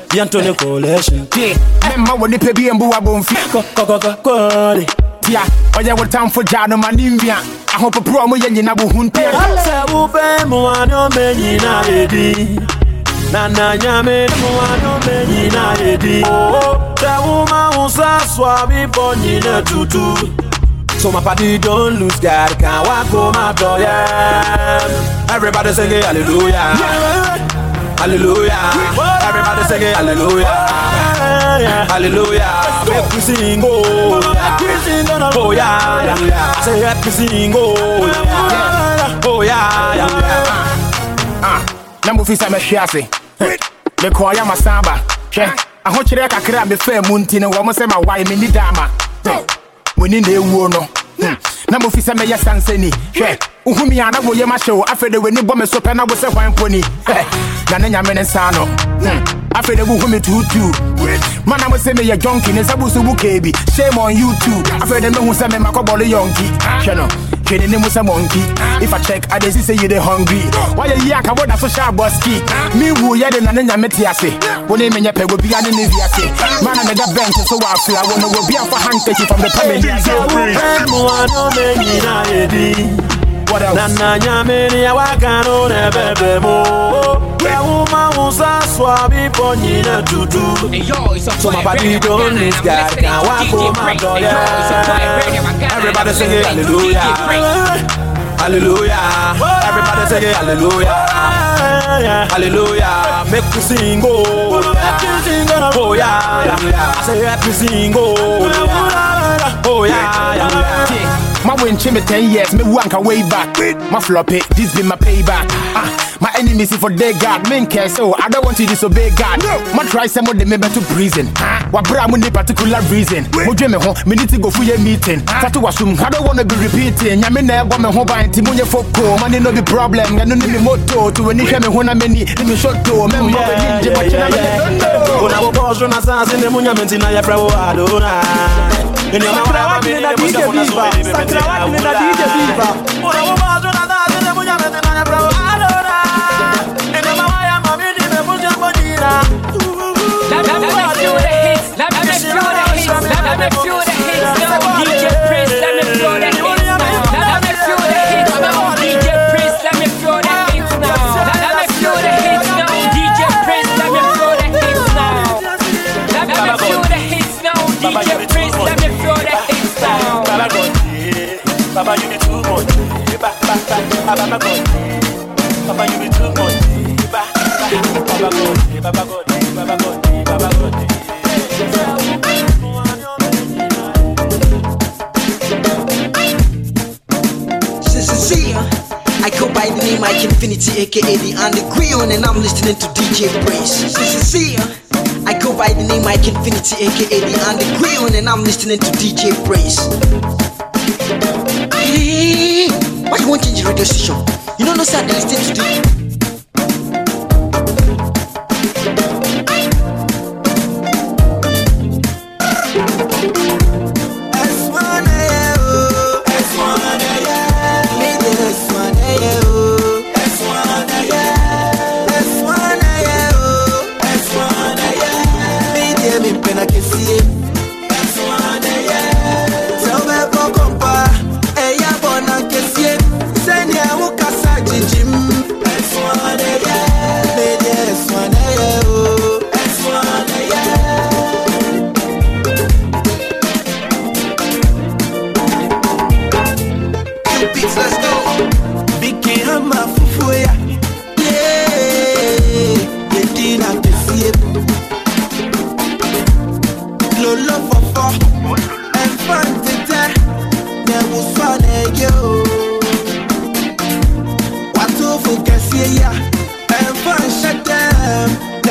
The Antonio Collection. Yeah, remember when the baby and Bua Bonfi. Kokokokori. Yeah, oh yeah, what time for Jano Manimia. I hope a promo yenina buhuntia. Sabupe muano menina edi. Nana nyame muano menina edi. Oh, the woman who's Tawuma usa in a tutu. So my party don't lose God, can't walk home my yeah. Everybody sing it, hallelujah. Yeah hallelujah. Everybody sing it, hallelujah, hallelujah. Make we sing, oh, oh yeah, yeah. Say make we sing, oh, yeah, oh yeah, yeah. Ah, na mufi sa me shiase. Me kwaya masamba. Che, ahokyere kakra me fa mu ntine wo mo se ma wai me ni dama. We ni na ewu. Hmm. Na mo fi sɛ mɛyɛ sansani. Hwɛ. Wohu me a na woyɛ mahyɛ wo. Afei de w'ani bɔ me so pɛ na wo sɛ hwan. Hɛ. Na ne nyame ne nsa no. Hmm. Afei de wohu me tuutuu. Mana mo sɛ meyɛ junkie ne nsa bu so bu keebi. Shame on you too. Afei de mehu sɛ me makɔbɔle yɔnki. Hwɛ no. Hwɛ ne ne mu sɛ monkey. If I check, I dey see say you dey hungry. Wayɛ yi anka wo da so hyɛ abɔski. Me wu yɛ de na ne nyame te ase. Wo ne me nyɛ pɛ wo bia ne ne vi ase. Mana meda bench so wɔ afra wo no wo bia fa handkerchief from the pamɛ nwanne omenyi edi na nnanya mmiri awakano n'ebebe m nyina dudu somabadido nis gad kan everybody sing it hallelujah. Hallelujah. Everybody say hallelujah. Hallelujah. Make you sing, oh. oh make sing, oh yeah. I say sing, oh yeah. Oh, yeah. yeah. My win me 10 years, me wanka way back. My flop it, this be my payback. Ah, my enemies is for their God. Men care so I don't want to disobey God. My try some of them member to prison. What bra mo particular reason. Mo dream me home, me need to go for your meeting. Tatu wasum, I don't wanna be repeating. Nyame na egwa me ho ban ti munye foko. Money no be problem. Ngano ni me moto. To when you me ho na me ni, ni me short to. Me mo be ninja, but you know. Una wo bozo na sasa ne munya menti na ya prawo adona. Sakrawa kine Viva. Viva. Me Let me feel the hits, let me feel the hits, let me feel the hits, Baba you be too much. yeah. You be too much. I go by the name Mike Infinity, aka the Underground, and I'm listening to DJ. See I go by the name Mike Infinity, aka the Underground, and I'm listening to DJ Prince won't change your radio station. You don't know, sir, they listen to you.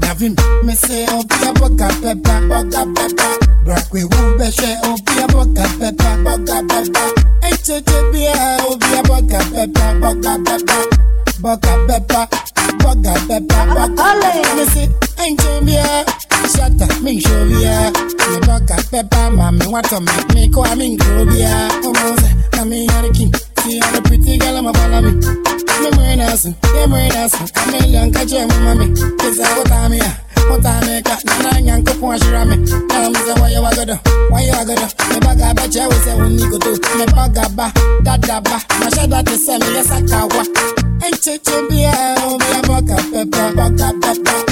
Navim, me say obi a boka pepa, boka pepa. Brakwe wu beshe obi a boka pepa, boka pepa. Echeche bia obi a boka pepa, boka pepa. Boka pepa, boka pepa, boka pepa. Me say enche bia, me show bia. Me mami make me kwa me grow bia. Omo say, mami king. See all the pretty girl I'ma follow me. Me brain asu, me. A million catch me mami. This is what I'm here. What. Nana ko pon shira me. Now say why you a go do? Why you a go do? Me baga ba che we say we ni go do. Me baga ba, da da. Ma sha da te say me yes akawa. Enche che bia, o me a boka pepa, boka pepa. Enche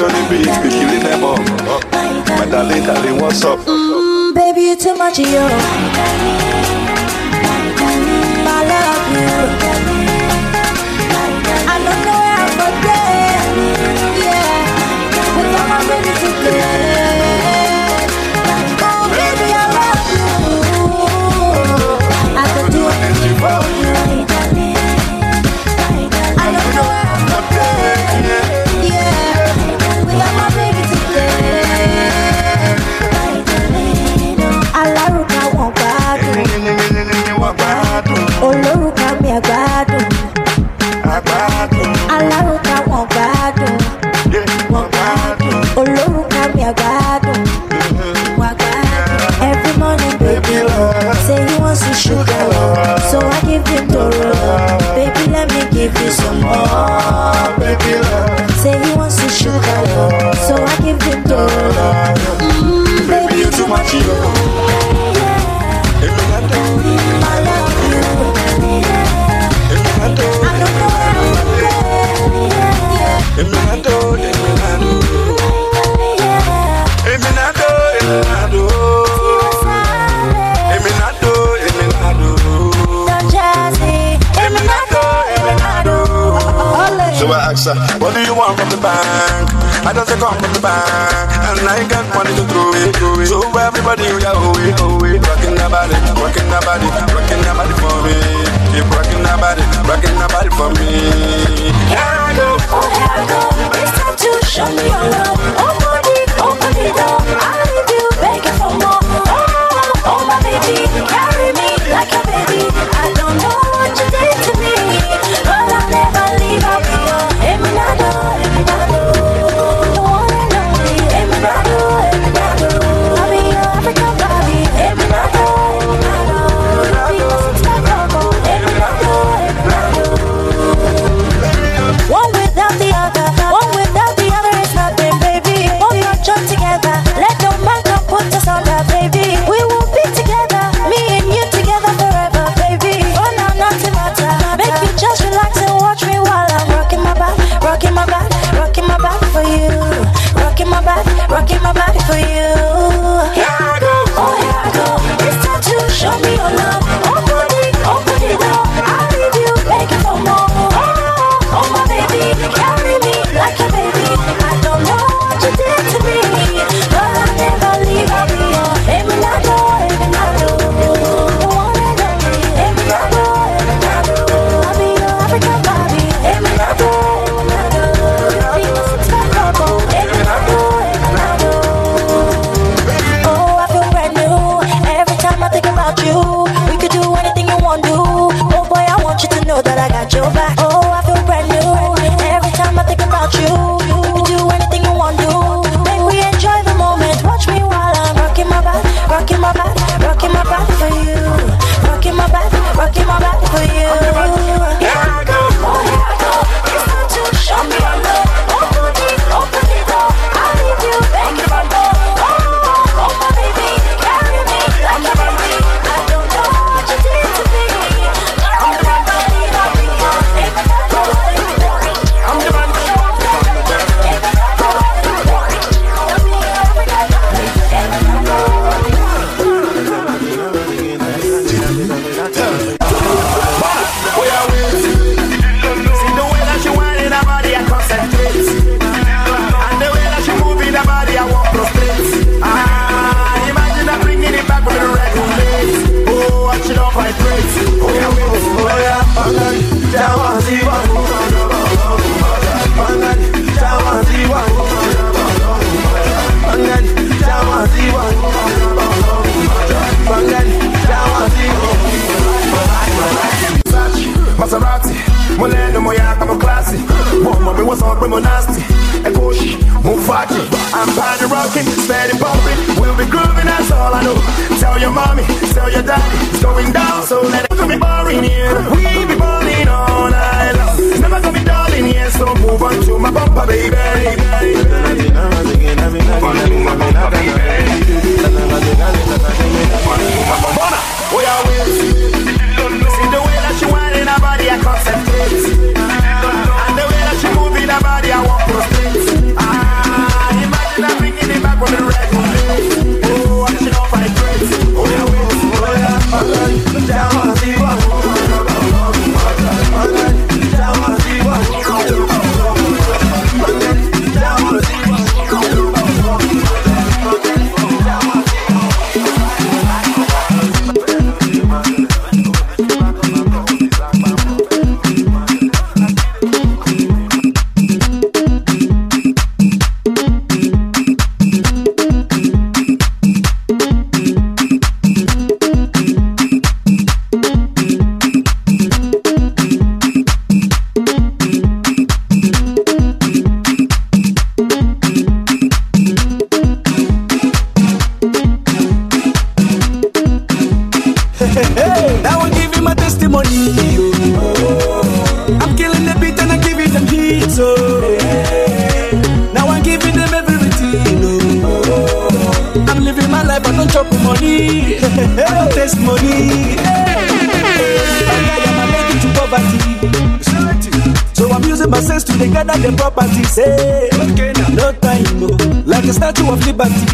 On the beat, be killing them all. My darling, darling, what's up? Mm, baby, you're too much, yo. property. Say, okay, no time, no. Like a statue of liberty.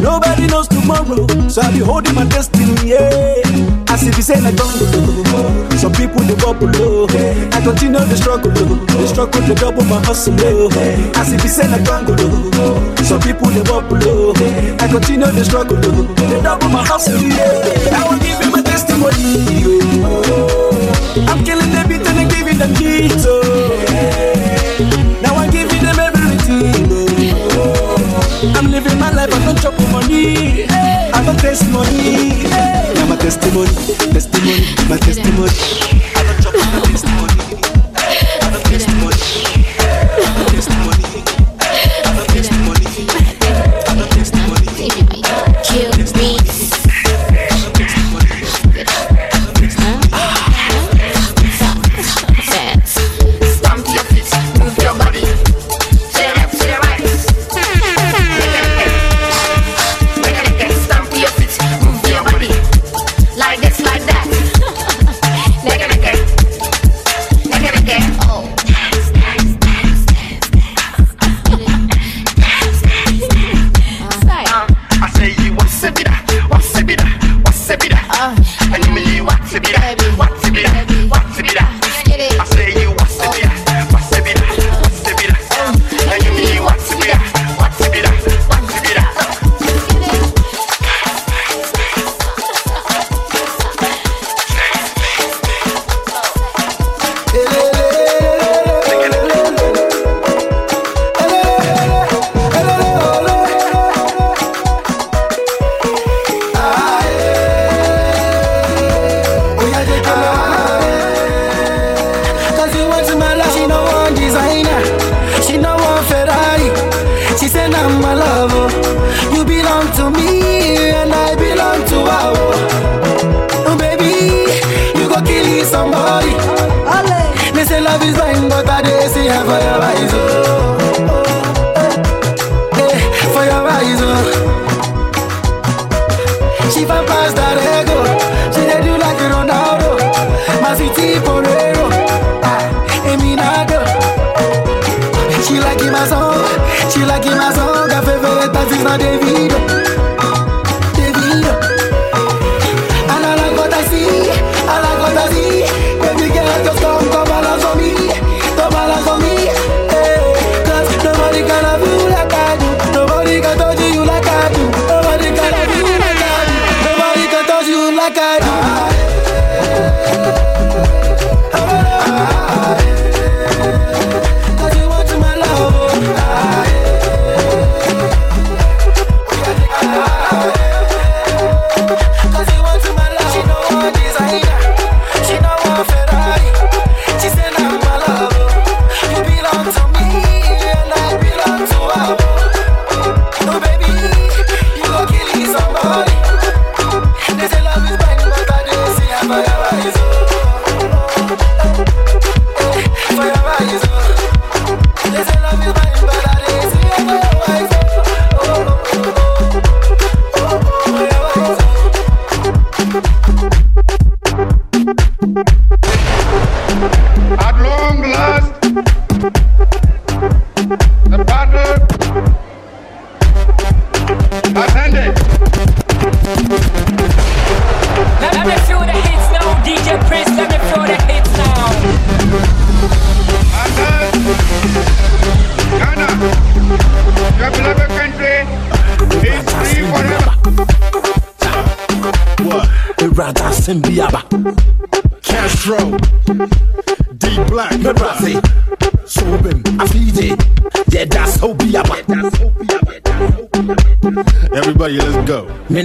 Nobody knows tomorrow, so I be holding my destiny. Yeah. As if you say I don't go, some people they bubble oh. I continue the struggle, oh. the struggle to double my hustle. Low. As if you say I don't go, some people they bubble oh. I continue the struggle, oh. they double my hustle. Yeah. I will give you my testimony. I'm killing the beat and I'm giving the heat. Oh. I'm living my life, I don't chop money. I don't taste money. Yeah, my testimony, testimony, my testimony. I don't chop my testimony.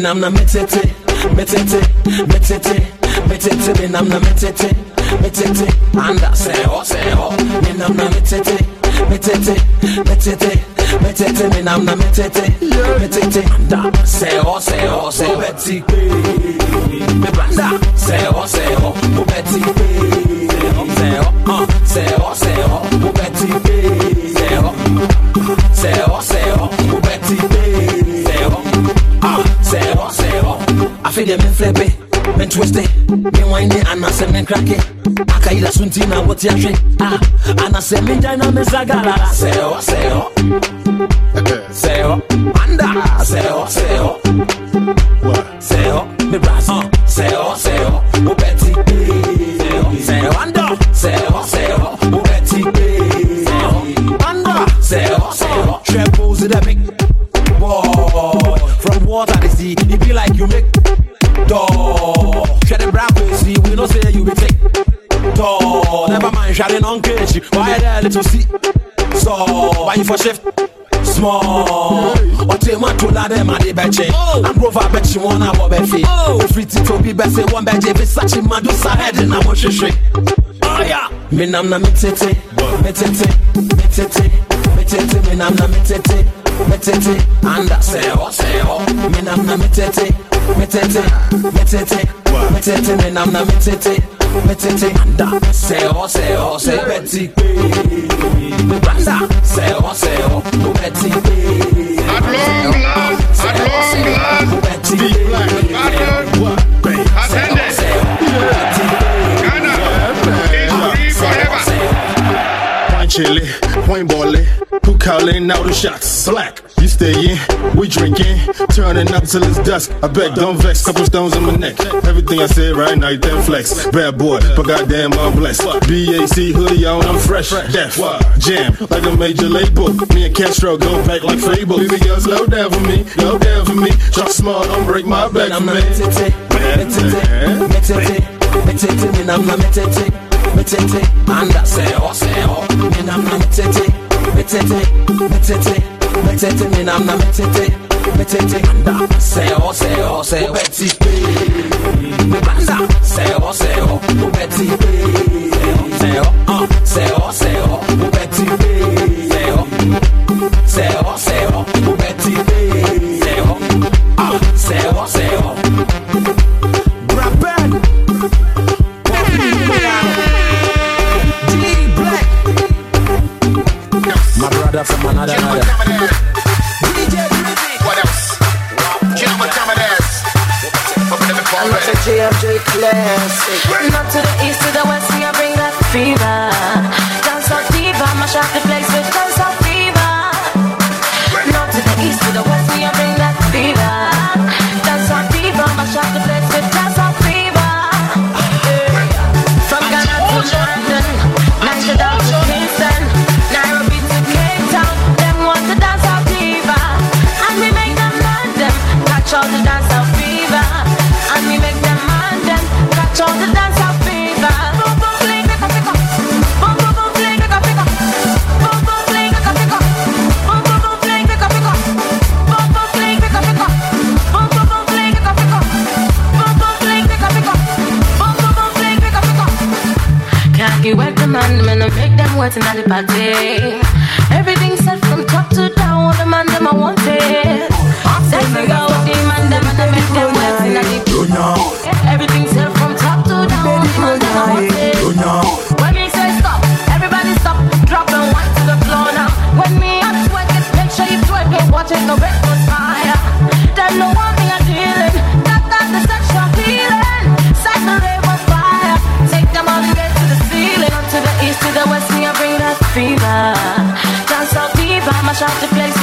Menam na metete metete metete metete menam na metete metete anda sɛ hɔ sɛ hɔ menam na metete metete metete metete menam na metete metete anda sɛ hɔ sɛ hɔ sɛ wobɛti afei deɛ memfrɛ pe mentwiste menwane anasɛ menkrake akayila so nti na wote ahwe Ah, anasɛ mengyae na mesagarara sɛ hɔ sɛ hɔ sɛ hɔ for shift. Small. Ọtí ma tó la dẹ́ ma de bẹ́ jẹ́ agrova bẹ́ tí wọ́n náà wọ́ bẹ́ fi tí tóbi bẹ́ sẹ́ wọ́n bẹ́ jẹ́ bí sàchí ma dùn sa ẹ̀dín náà wọ́n ṣẹṣẹ. mi nam na mi tètè mi tètè mi tètè mi tètè mi nam na mi tètè mi tètè anda sẹ́họ́ sẹ́họ́ mi nam na mi tètè mi tètè mi tètè mi tètè mi nam na mi tètè mi tètè anda sẹ́họ́ sẹ́họ́ sẹ́ bẹ́ẹ̀ ti pé mi banda sẹ́họ́ sẹ́họ́ mo bẹ́ẹ̀ ti pé. At long last, at long last, D attended. Ghana is free forever. Point chili, point volley, who calling out the shots? Black, you stay in, we drinking, turning up till it's dusk. I beg, don't vex, couple stones on my neck. Everything I said right now, you then flex. Bad boy, but goddamn, I'm blessed. BAC hoodie on, I'm fresh. Deaf, jam, like a major label. Me and Castro go back like Fable. Baby girl, slow down for me, slow down for me. Drop small, don't break my back for me. metete mi nam na metete metete anda metete mi nam na metete metete anda sɛhɔ sɛ wobɛti pee mi banda sɛhɔ sɛhɔ wobɛti pee sɛhɔ uh, sɛhɔ sɛhɔ wobɛti pee sɛhɔ sɛhɔ sɛhɔ wobɛti pee sɛhɔ ah sɛhɔ sɛhɔ My brother from another mother. What else? And ask. Open I'm not a JFJ classic. Not to the east, to the west, I bring that fever. Dance out diva, mash up the place I make in the party. Everything set from top to down, all the man them I want it. Sexy girl with the man them and I make them wet in the Everything set from top to down, all the man them I want it. When me say stop, everybody stop, drop and wine to the floor now. When me up twerk it, make sure you twerk it, watch it, no record fire. Them no want Out the place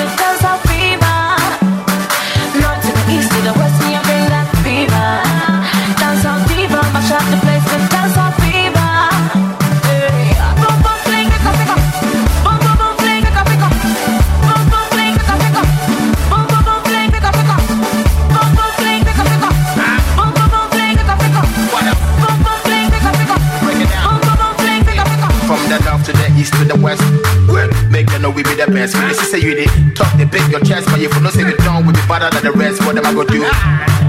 we be the best. When they say you did talk, they pick your chest, but you know say we done, we be better than the rest. What am I gonna do?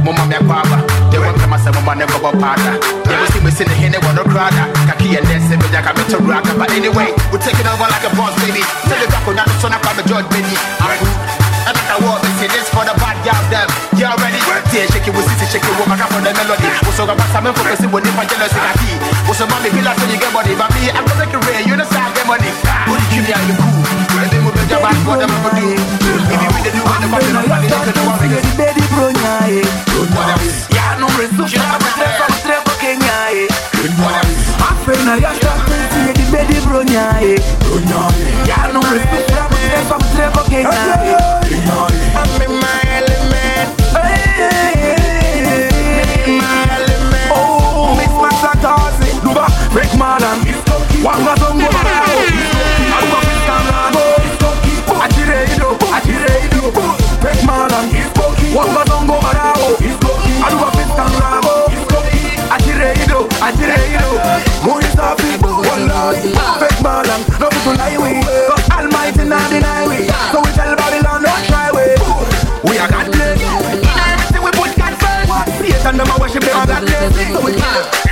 Mama me papa, they want come say mama never go pada. They will see me sitting here, they want no crowd. Kaki and Ness, and I come to rock. But anyway, we're taking over like a boss, baby. Tell the back on that son, I come to George, baby. I'm cool. I think I walk, say this for the bad girl, them see it, shake it, we see it, shake it, we'll up on the melody. What's up, I'm in focus, it will never jealousy, I see. What's up, mommy, feel like you get money, but me, I'm gonna take a ray, you know, side get money. What did you mean, you cool? And then we'll the back, what am gonna do? If you really the new, to fucking up, I need to do what I'm gonna Baby, bro, yeah, yeah. Yeah, no, we're so sure, I'm a trap, I'm a trap, okay, yeah, yeah. My friend, I got that crazy, the baby, bro, yeah, yeah. Yeah, no, we're so sure, I'm a trap, I'm a trap, okay, yeah. wanga zongo barao Ango piskanano Achire ido, achire ido Take man and Isco Wanga zongo barao Ango piskanano Achire ido, achire ido Moisa people, one love Take man no people lie we. Almighty not deny we. So we tell Babylon not try we. We are God blessed we put God first. Satan them a worship them a So we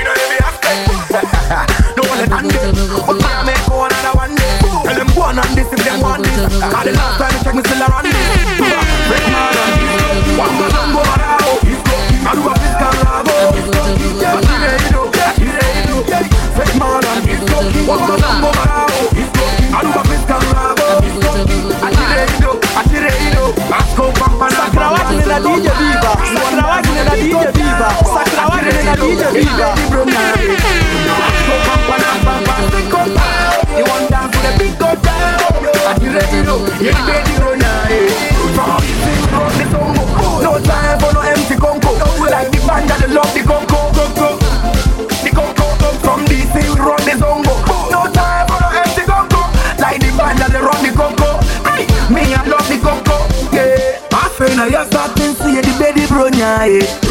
and this. But I make one and I want. Tell them one and this if them want this. Cause the time you check me still around this. Tuba, break my down. Wanga Lambo Arao. And what is Carago? Yeah, here you do. Here you do. Break my down. Wanga Lambo Arao. And what is Carago? Here you do. Here you do. Asko Pampa. Sacra Wagner na DJ Viva. Sacra Wagner na DJ Viva. Sacra Wagner na DJ Viva. Yeah baby run the tongo No time for no empty conco Like the band that love the conco The conco From we run the zongo No time for no empty conco Like the band that run the conco Hey, me I love the conco Yeah Afena ya starting see the baby eh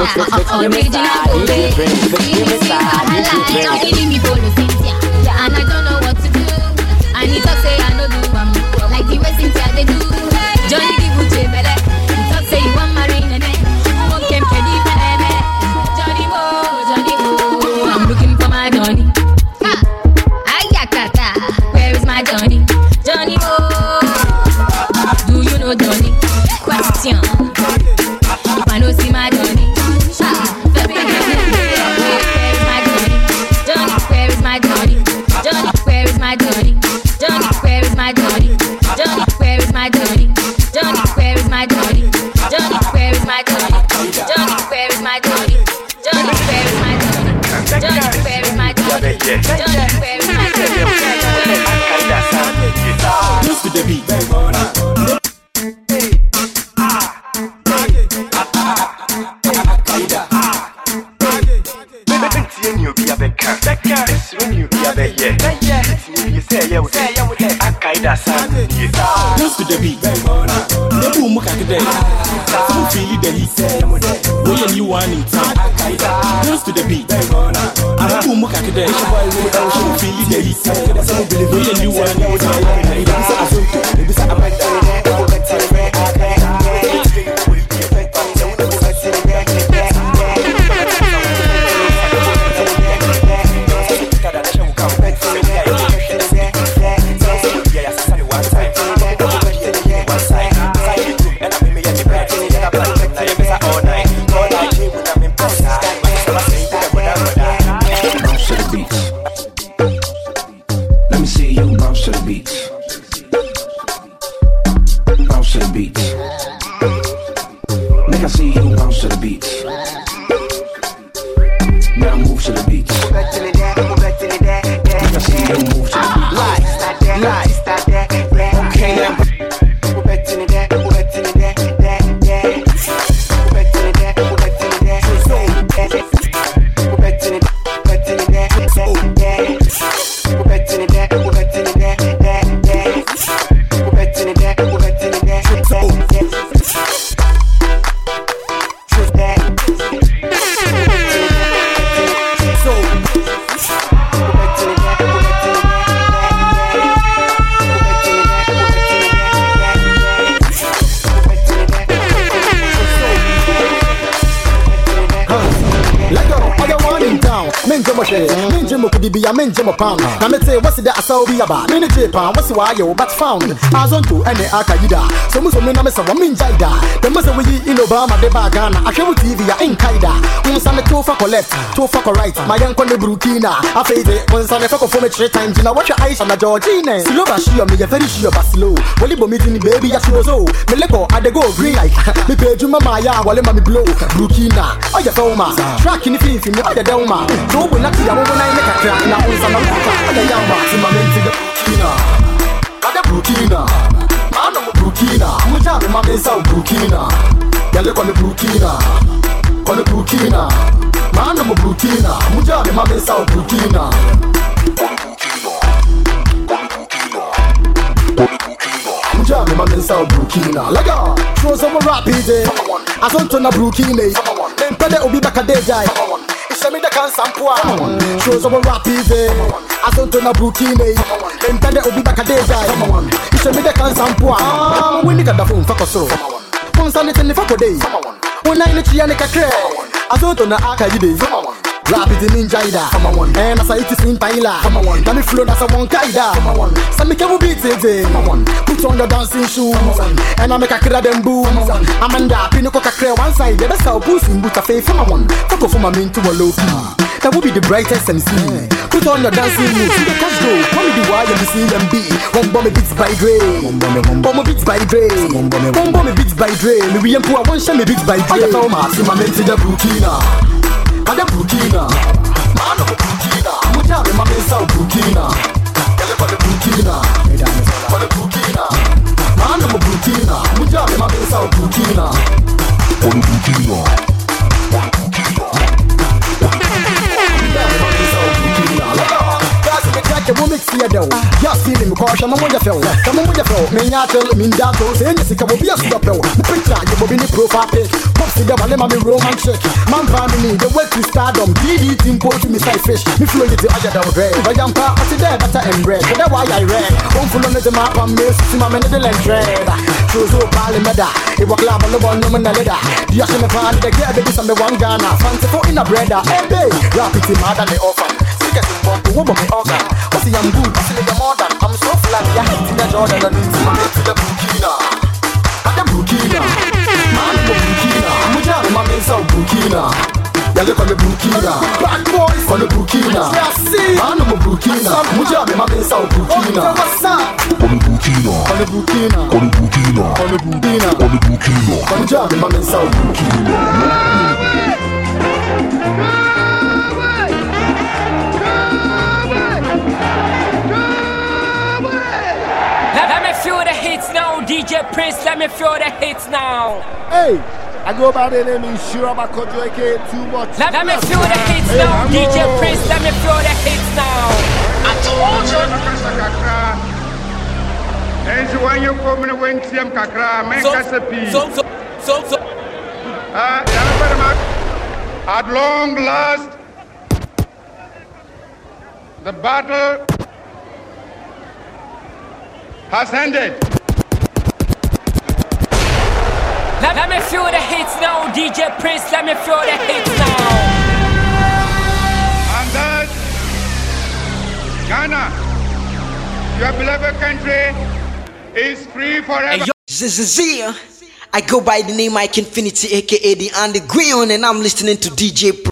Original go be. See me sing wahala. Johnny leave me follow Cynthia. Yeah, say yeah. You say yeah with it. I guide us. Dance to the beat. The boom muka kede. Some feel the heat. We and you one in time. Dance to the beat. The boom muka kede. Some feel the heat. We and you one in time. Dance to the beat. be a man jam Now I may say, what's the assault be about? Mini Japan, what's why you but found? As on to any Akayida. So Muslim Namas of Wamin Jaida. The Musa we in Obama, the Bagana. I can't TV in Kaida. One Sunday two for collect, two for right. My young Kondo Brukina. I fade it. One Sunday for form three times. You know what your eyes on the Georgina. Silova, she on me, you're very sure, but slow. Well, you meeting baby, yes, you know. Meleko, I go green light. Me pay you, Mamaya, while I'm blow. Brukina. Oh, your Toma. Track in the fifth, you know, the Delma. Joe will not see a woman I make a crack un sa na kuka. Oh ya yawa. Si ma me ti the Burkina. Kade Burkina. Mano mo Burkina. Muja me ma me sa Burkina. Yale kwa me Burkina. Kwa me Burkina. Mano mo Burkina. I'm a Muja me ma me sa Burkina. Muja me ma me sa Burkina. Lega. Show some rapid. Azonto na Burkina. Empede obi baka dejai. Ishemi de kan sampua. Show some rapid. Azonto na Burkina. Empede obi baka dejai. Ishemi de kan sampua. Wini kada phone fakosoro. Ponsa ni tini fakode. Una ini chia ni kakre. Azonto na aka yide. Rap it in ninja ida. And as I eat it in paila. Now me flow that's a one kaida. So me can beat it. Put on your dancing shoes. And I make a kira them boom. Amanda, pino coca clear one side. The best I'll push in buta faith from one. Fuck off my main to a low key. That would be the brightest MC. Put on your dancing moves. The cash go. Call me the Y and the CMB. One bomb beats by Dre. One bomb beats by Dre. One bomb beats by Dre. Me we empower one shame me beats by Dre. I my see my men to the Burkina. Kade Burkina. Mano mo Burkina. Muja me ma mensa o Burkina. Kale kwa de Burkina. Kwa de Burkina. Mano mo Burkina. Muja me ma mensa o Burkina. Kwa de Burkina. Mix here though. Ya feel me caution mo moja fell. Come moja fell. Me nya tell me ndato. Say ni sika wo bi asu fell. Me picture you bi ni profile pic. Pop see the wale ma me roman chick. Man pa me the way to stardom. DD team po to me side fish. Me flow it aja down red. But jam pa ati there better and red. So that why I red. Won full on the map and me see my men the land red. So so pale meda. E wa club on the one no man leda. Dia she me pa the get baby some me one Ghana. Fancy for eh, in a brother. Hey babe. Rap it mad and the offer. Sick as bump. Wo bo me organ. I see I'm good. I see you're more than. I'm so flat. Yeah, hit the Jordan and into my to the Burkina. At the Burkina. Man, the Burkina. Muja, my men so Burkina. Yeah, look on the Burkina. Bad boys on the Burkina. Man, I'm a Burkina. Muja, my men so Burkina. Oh, what's up? On the Burkina. On the Burkina. On the Burkina. On the Burkina. On the Burkina. Muja, my men so Burkina. DJ Prince. Let me feel the hits now. Hey, I go by the name Inshira Bakojo aka Too Much. Let, let me Plus. feel the hits Hey, now, I'm DJ on. Prince. Let me feel the hits now. I told you. ɛnso wanyɛ kom ne wantiam kakra menkasa pii Ah, yɛbɛrɛma at long last the battle has ended Let, let me feel the hits now, DJ Prince. Let me feel the hits now. and that Ghana your beloved country is free forever Zizia. I go by the name Mike Infinity, aka the Underground, and I'm listening to DJ. Pro-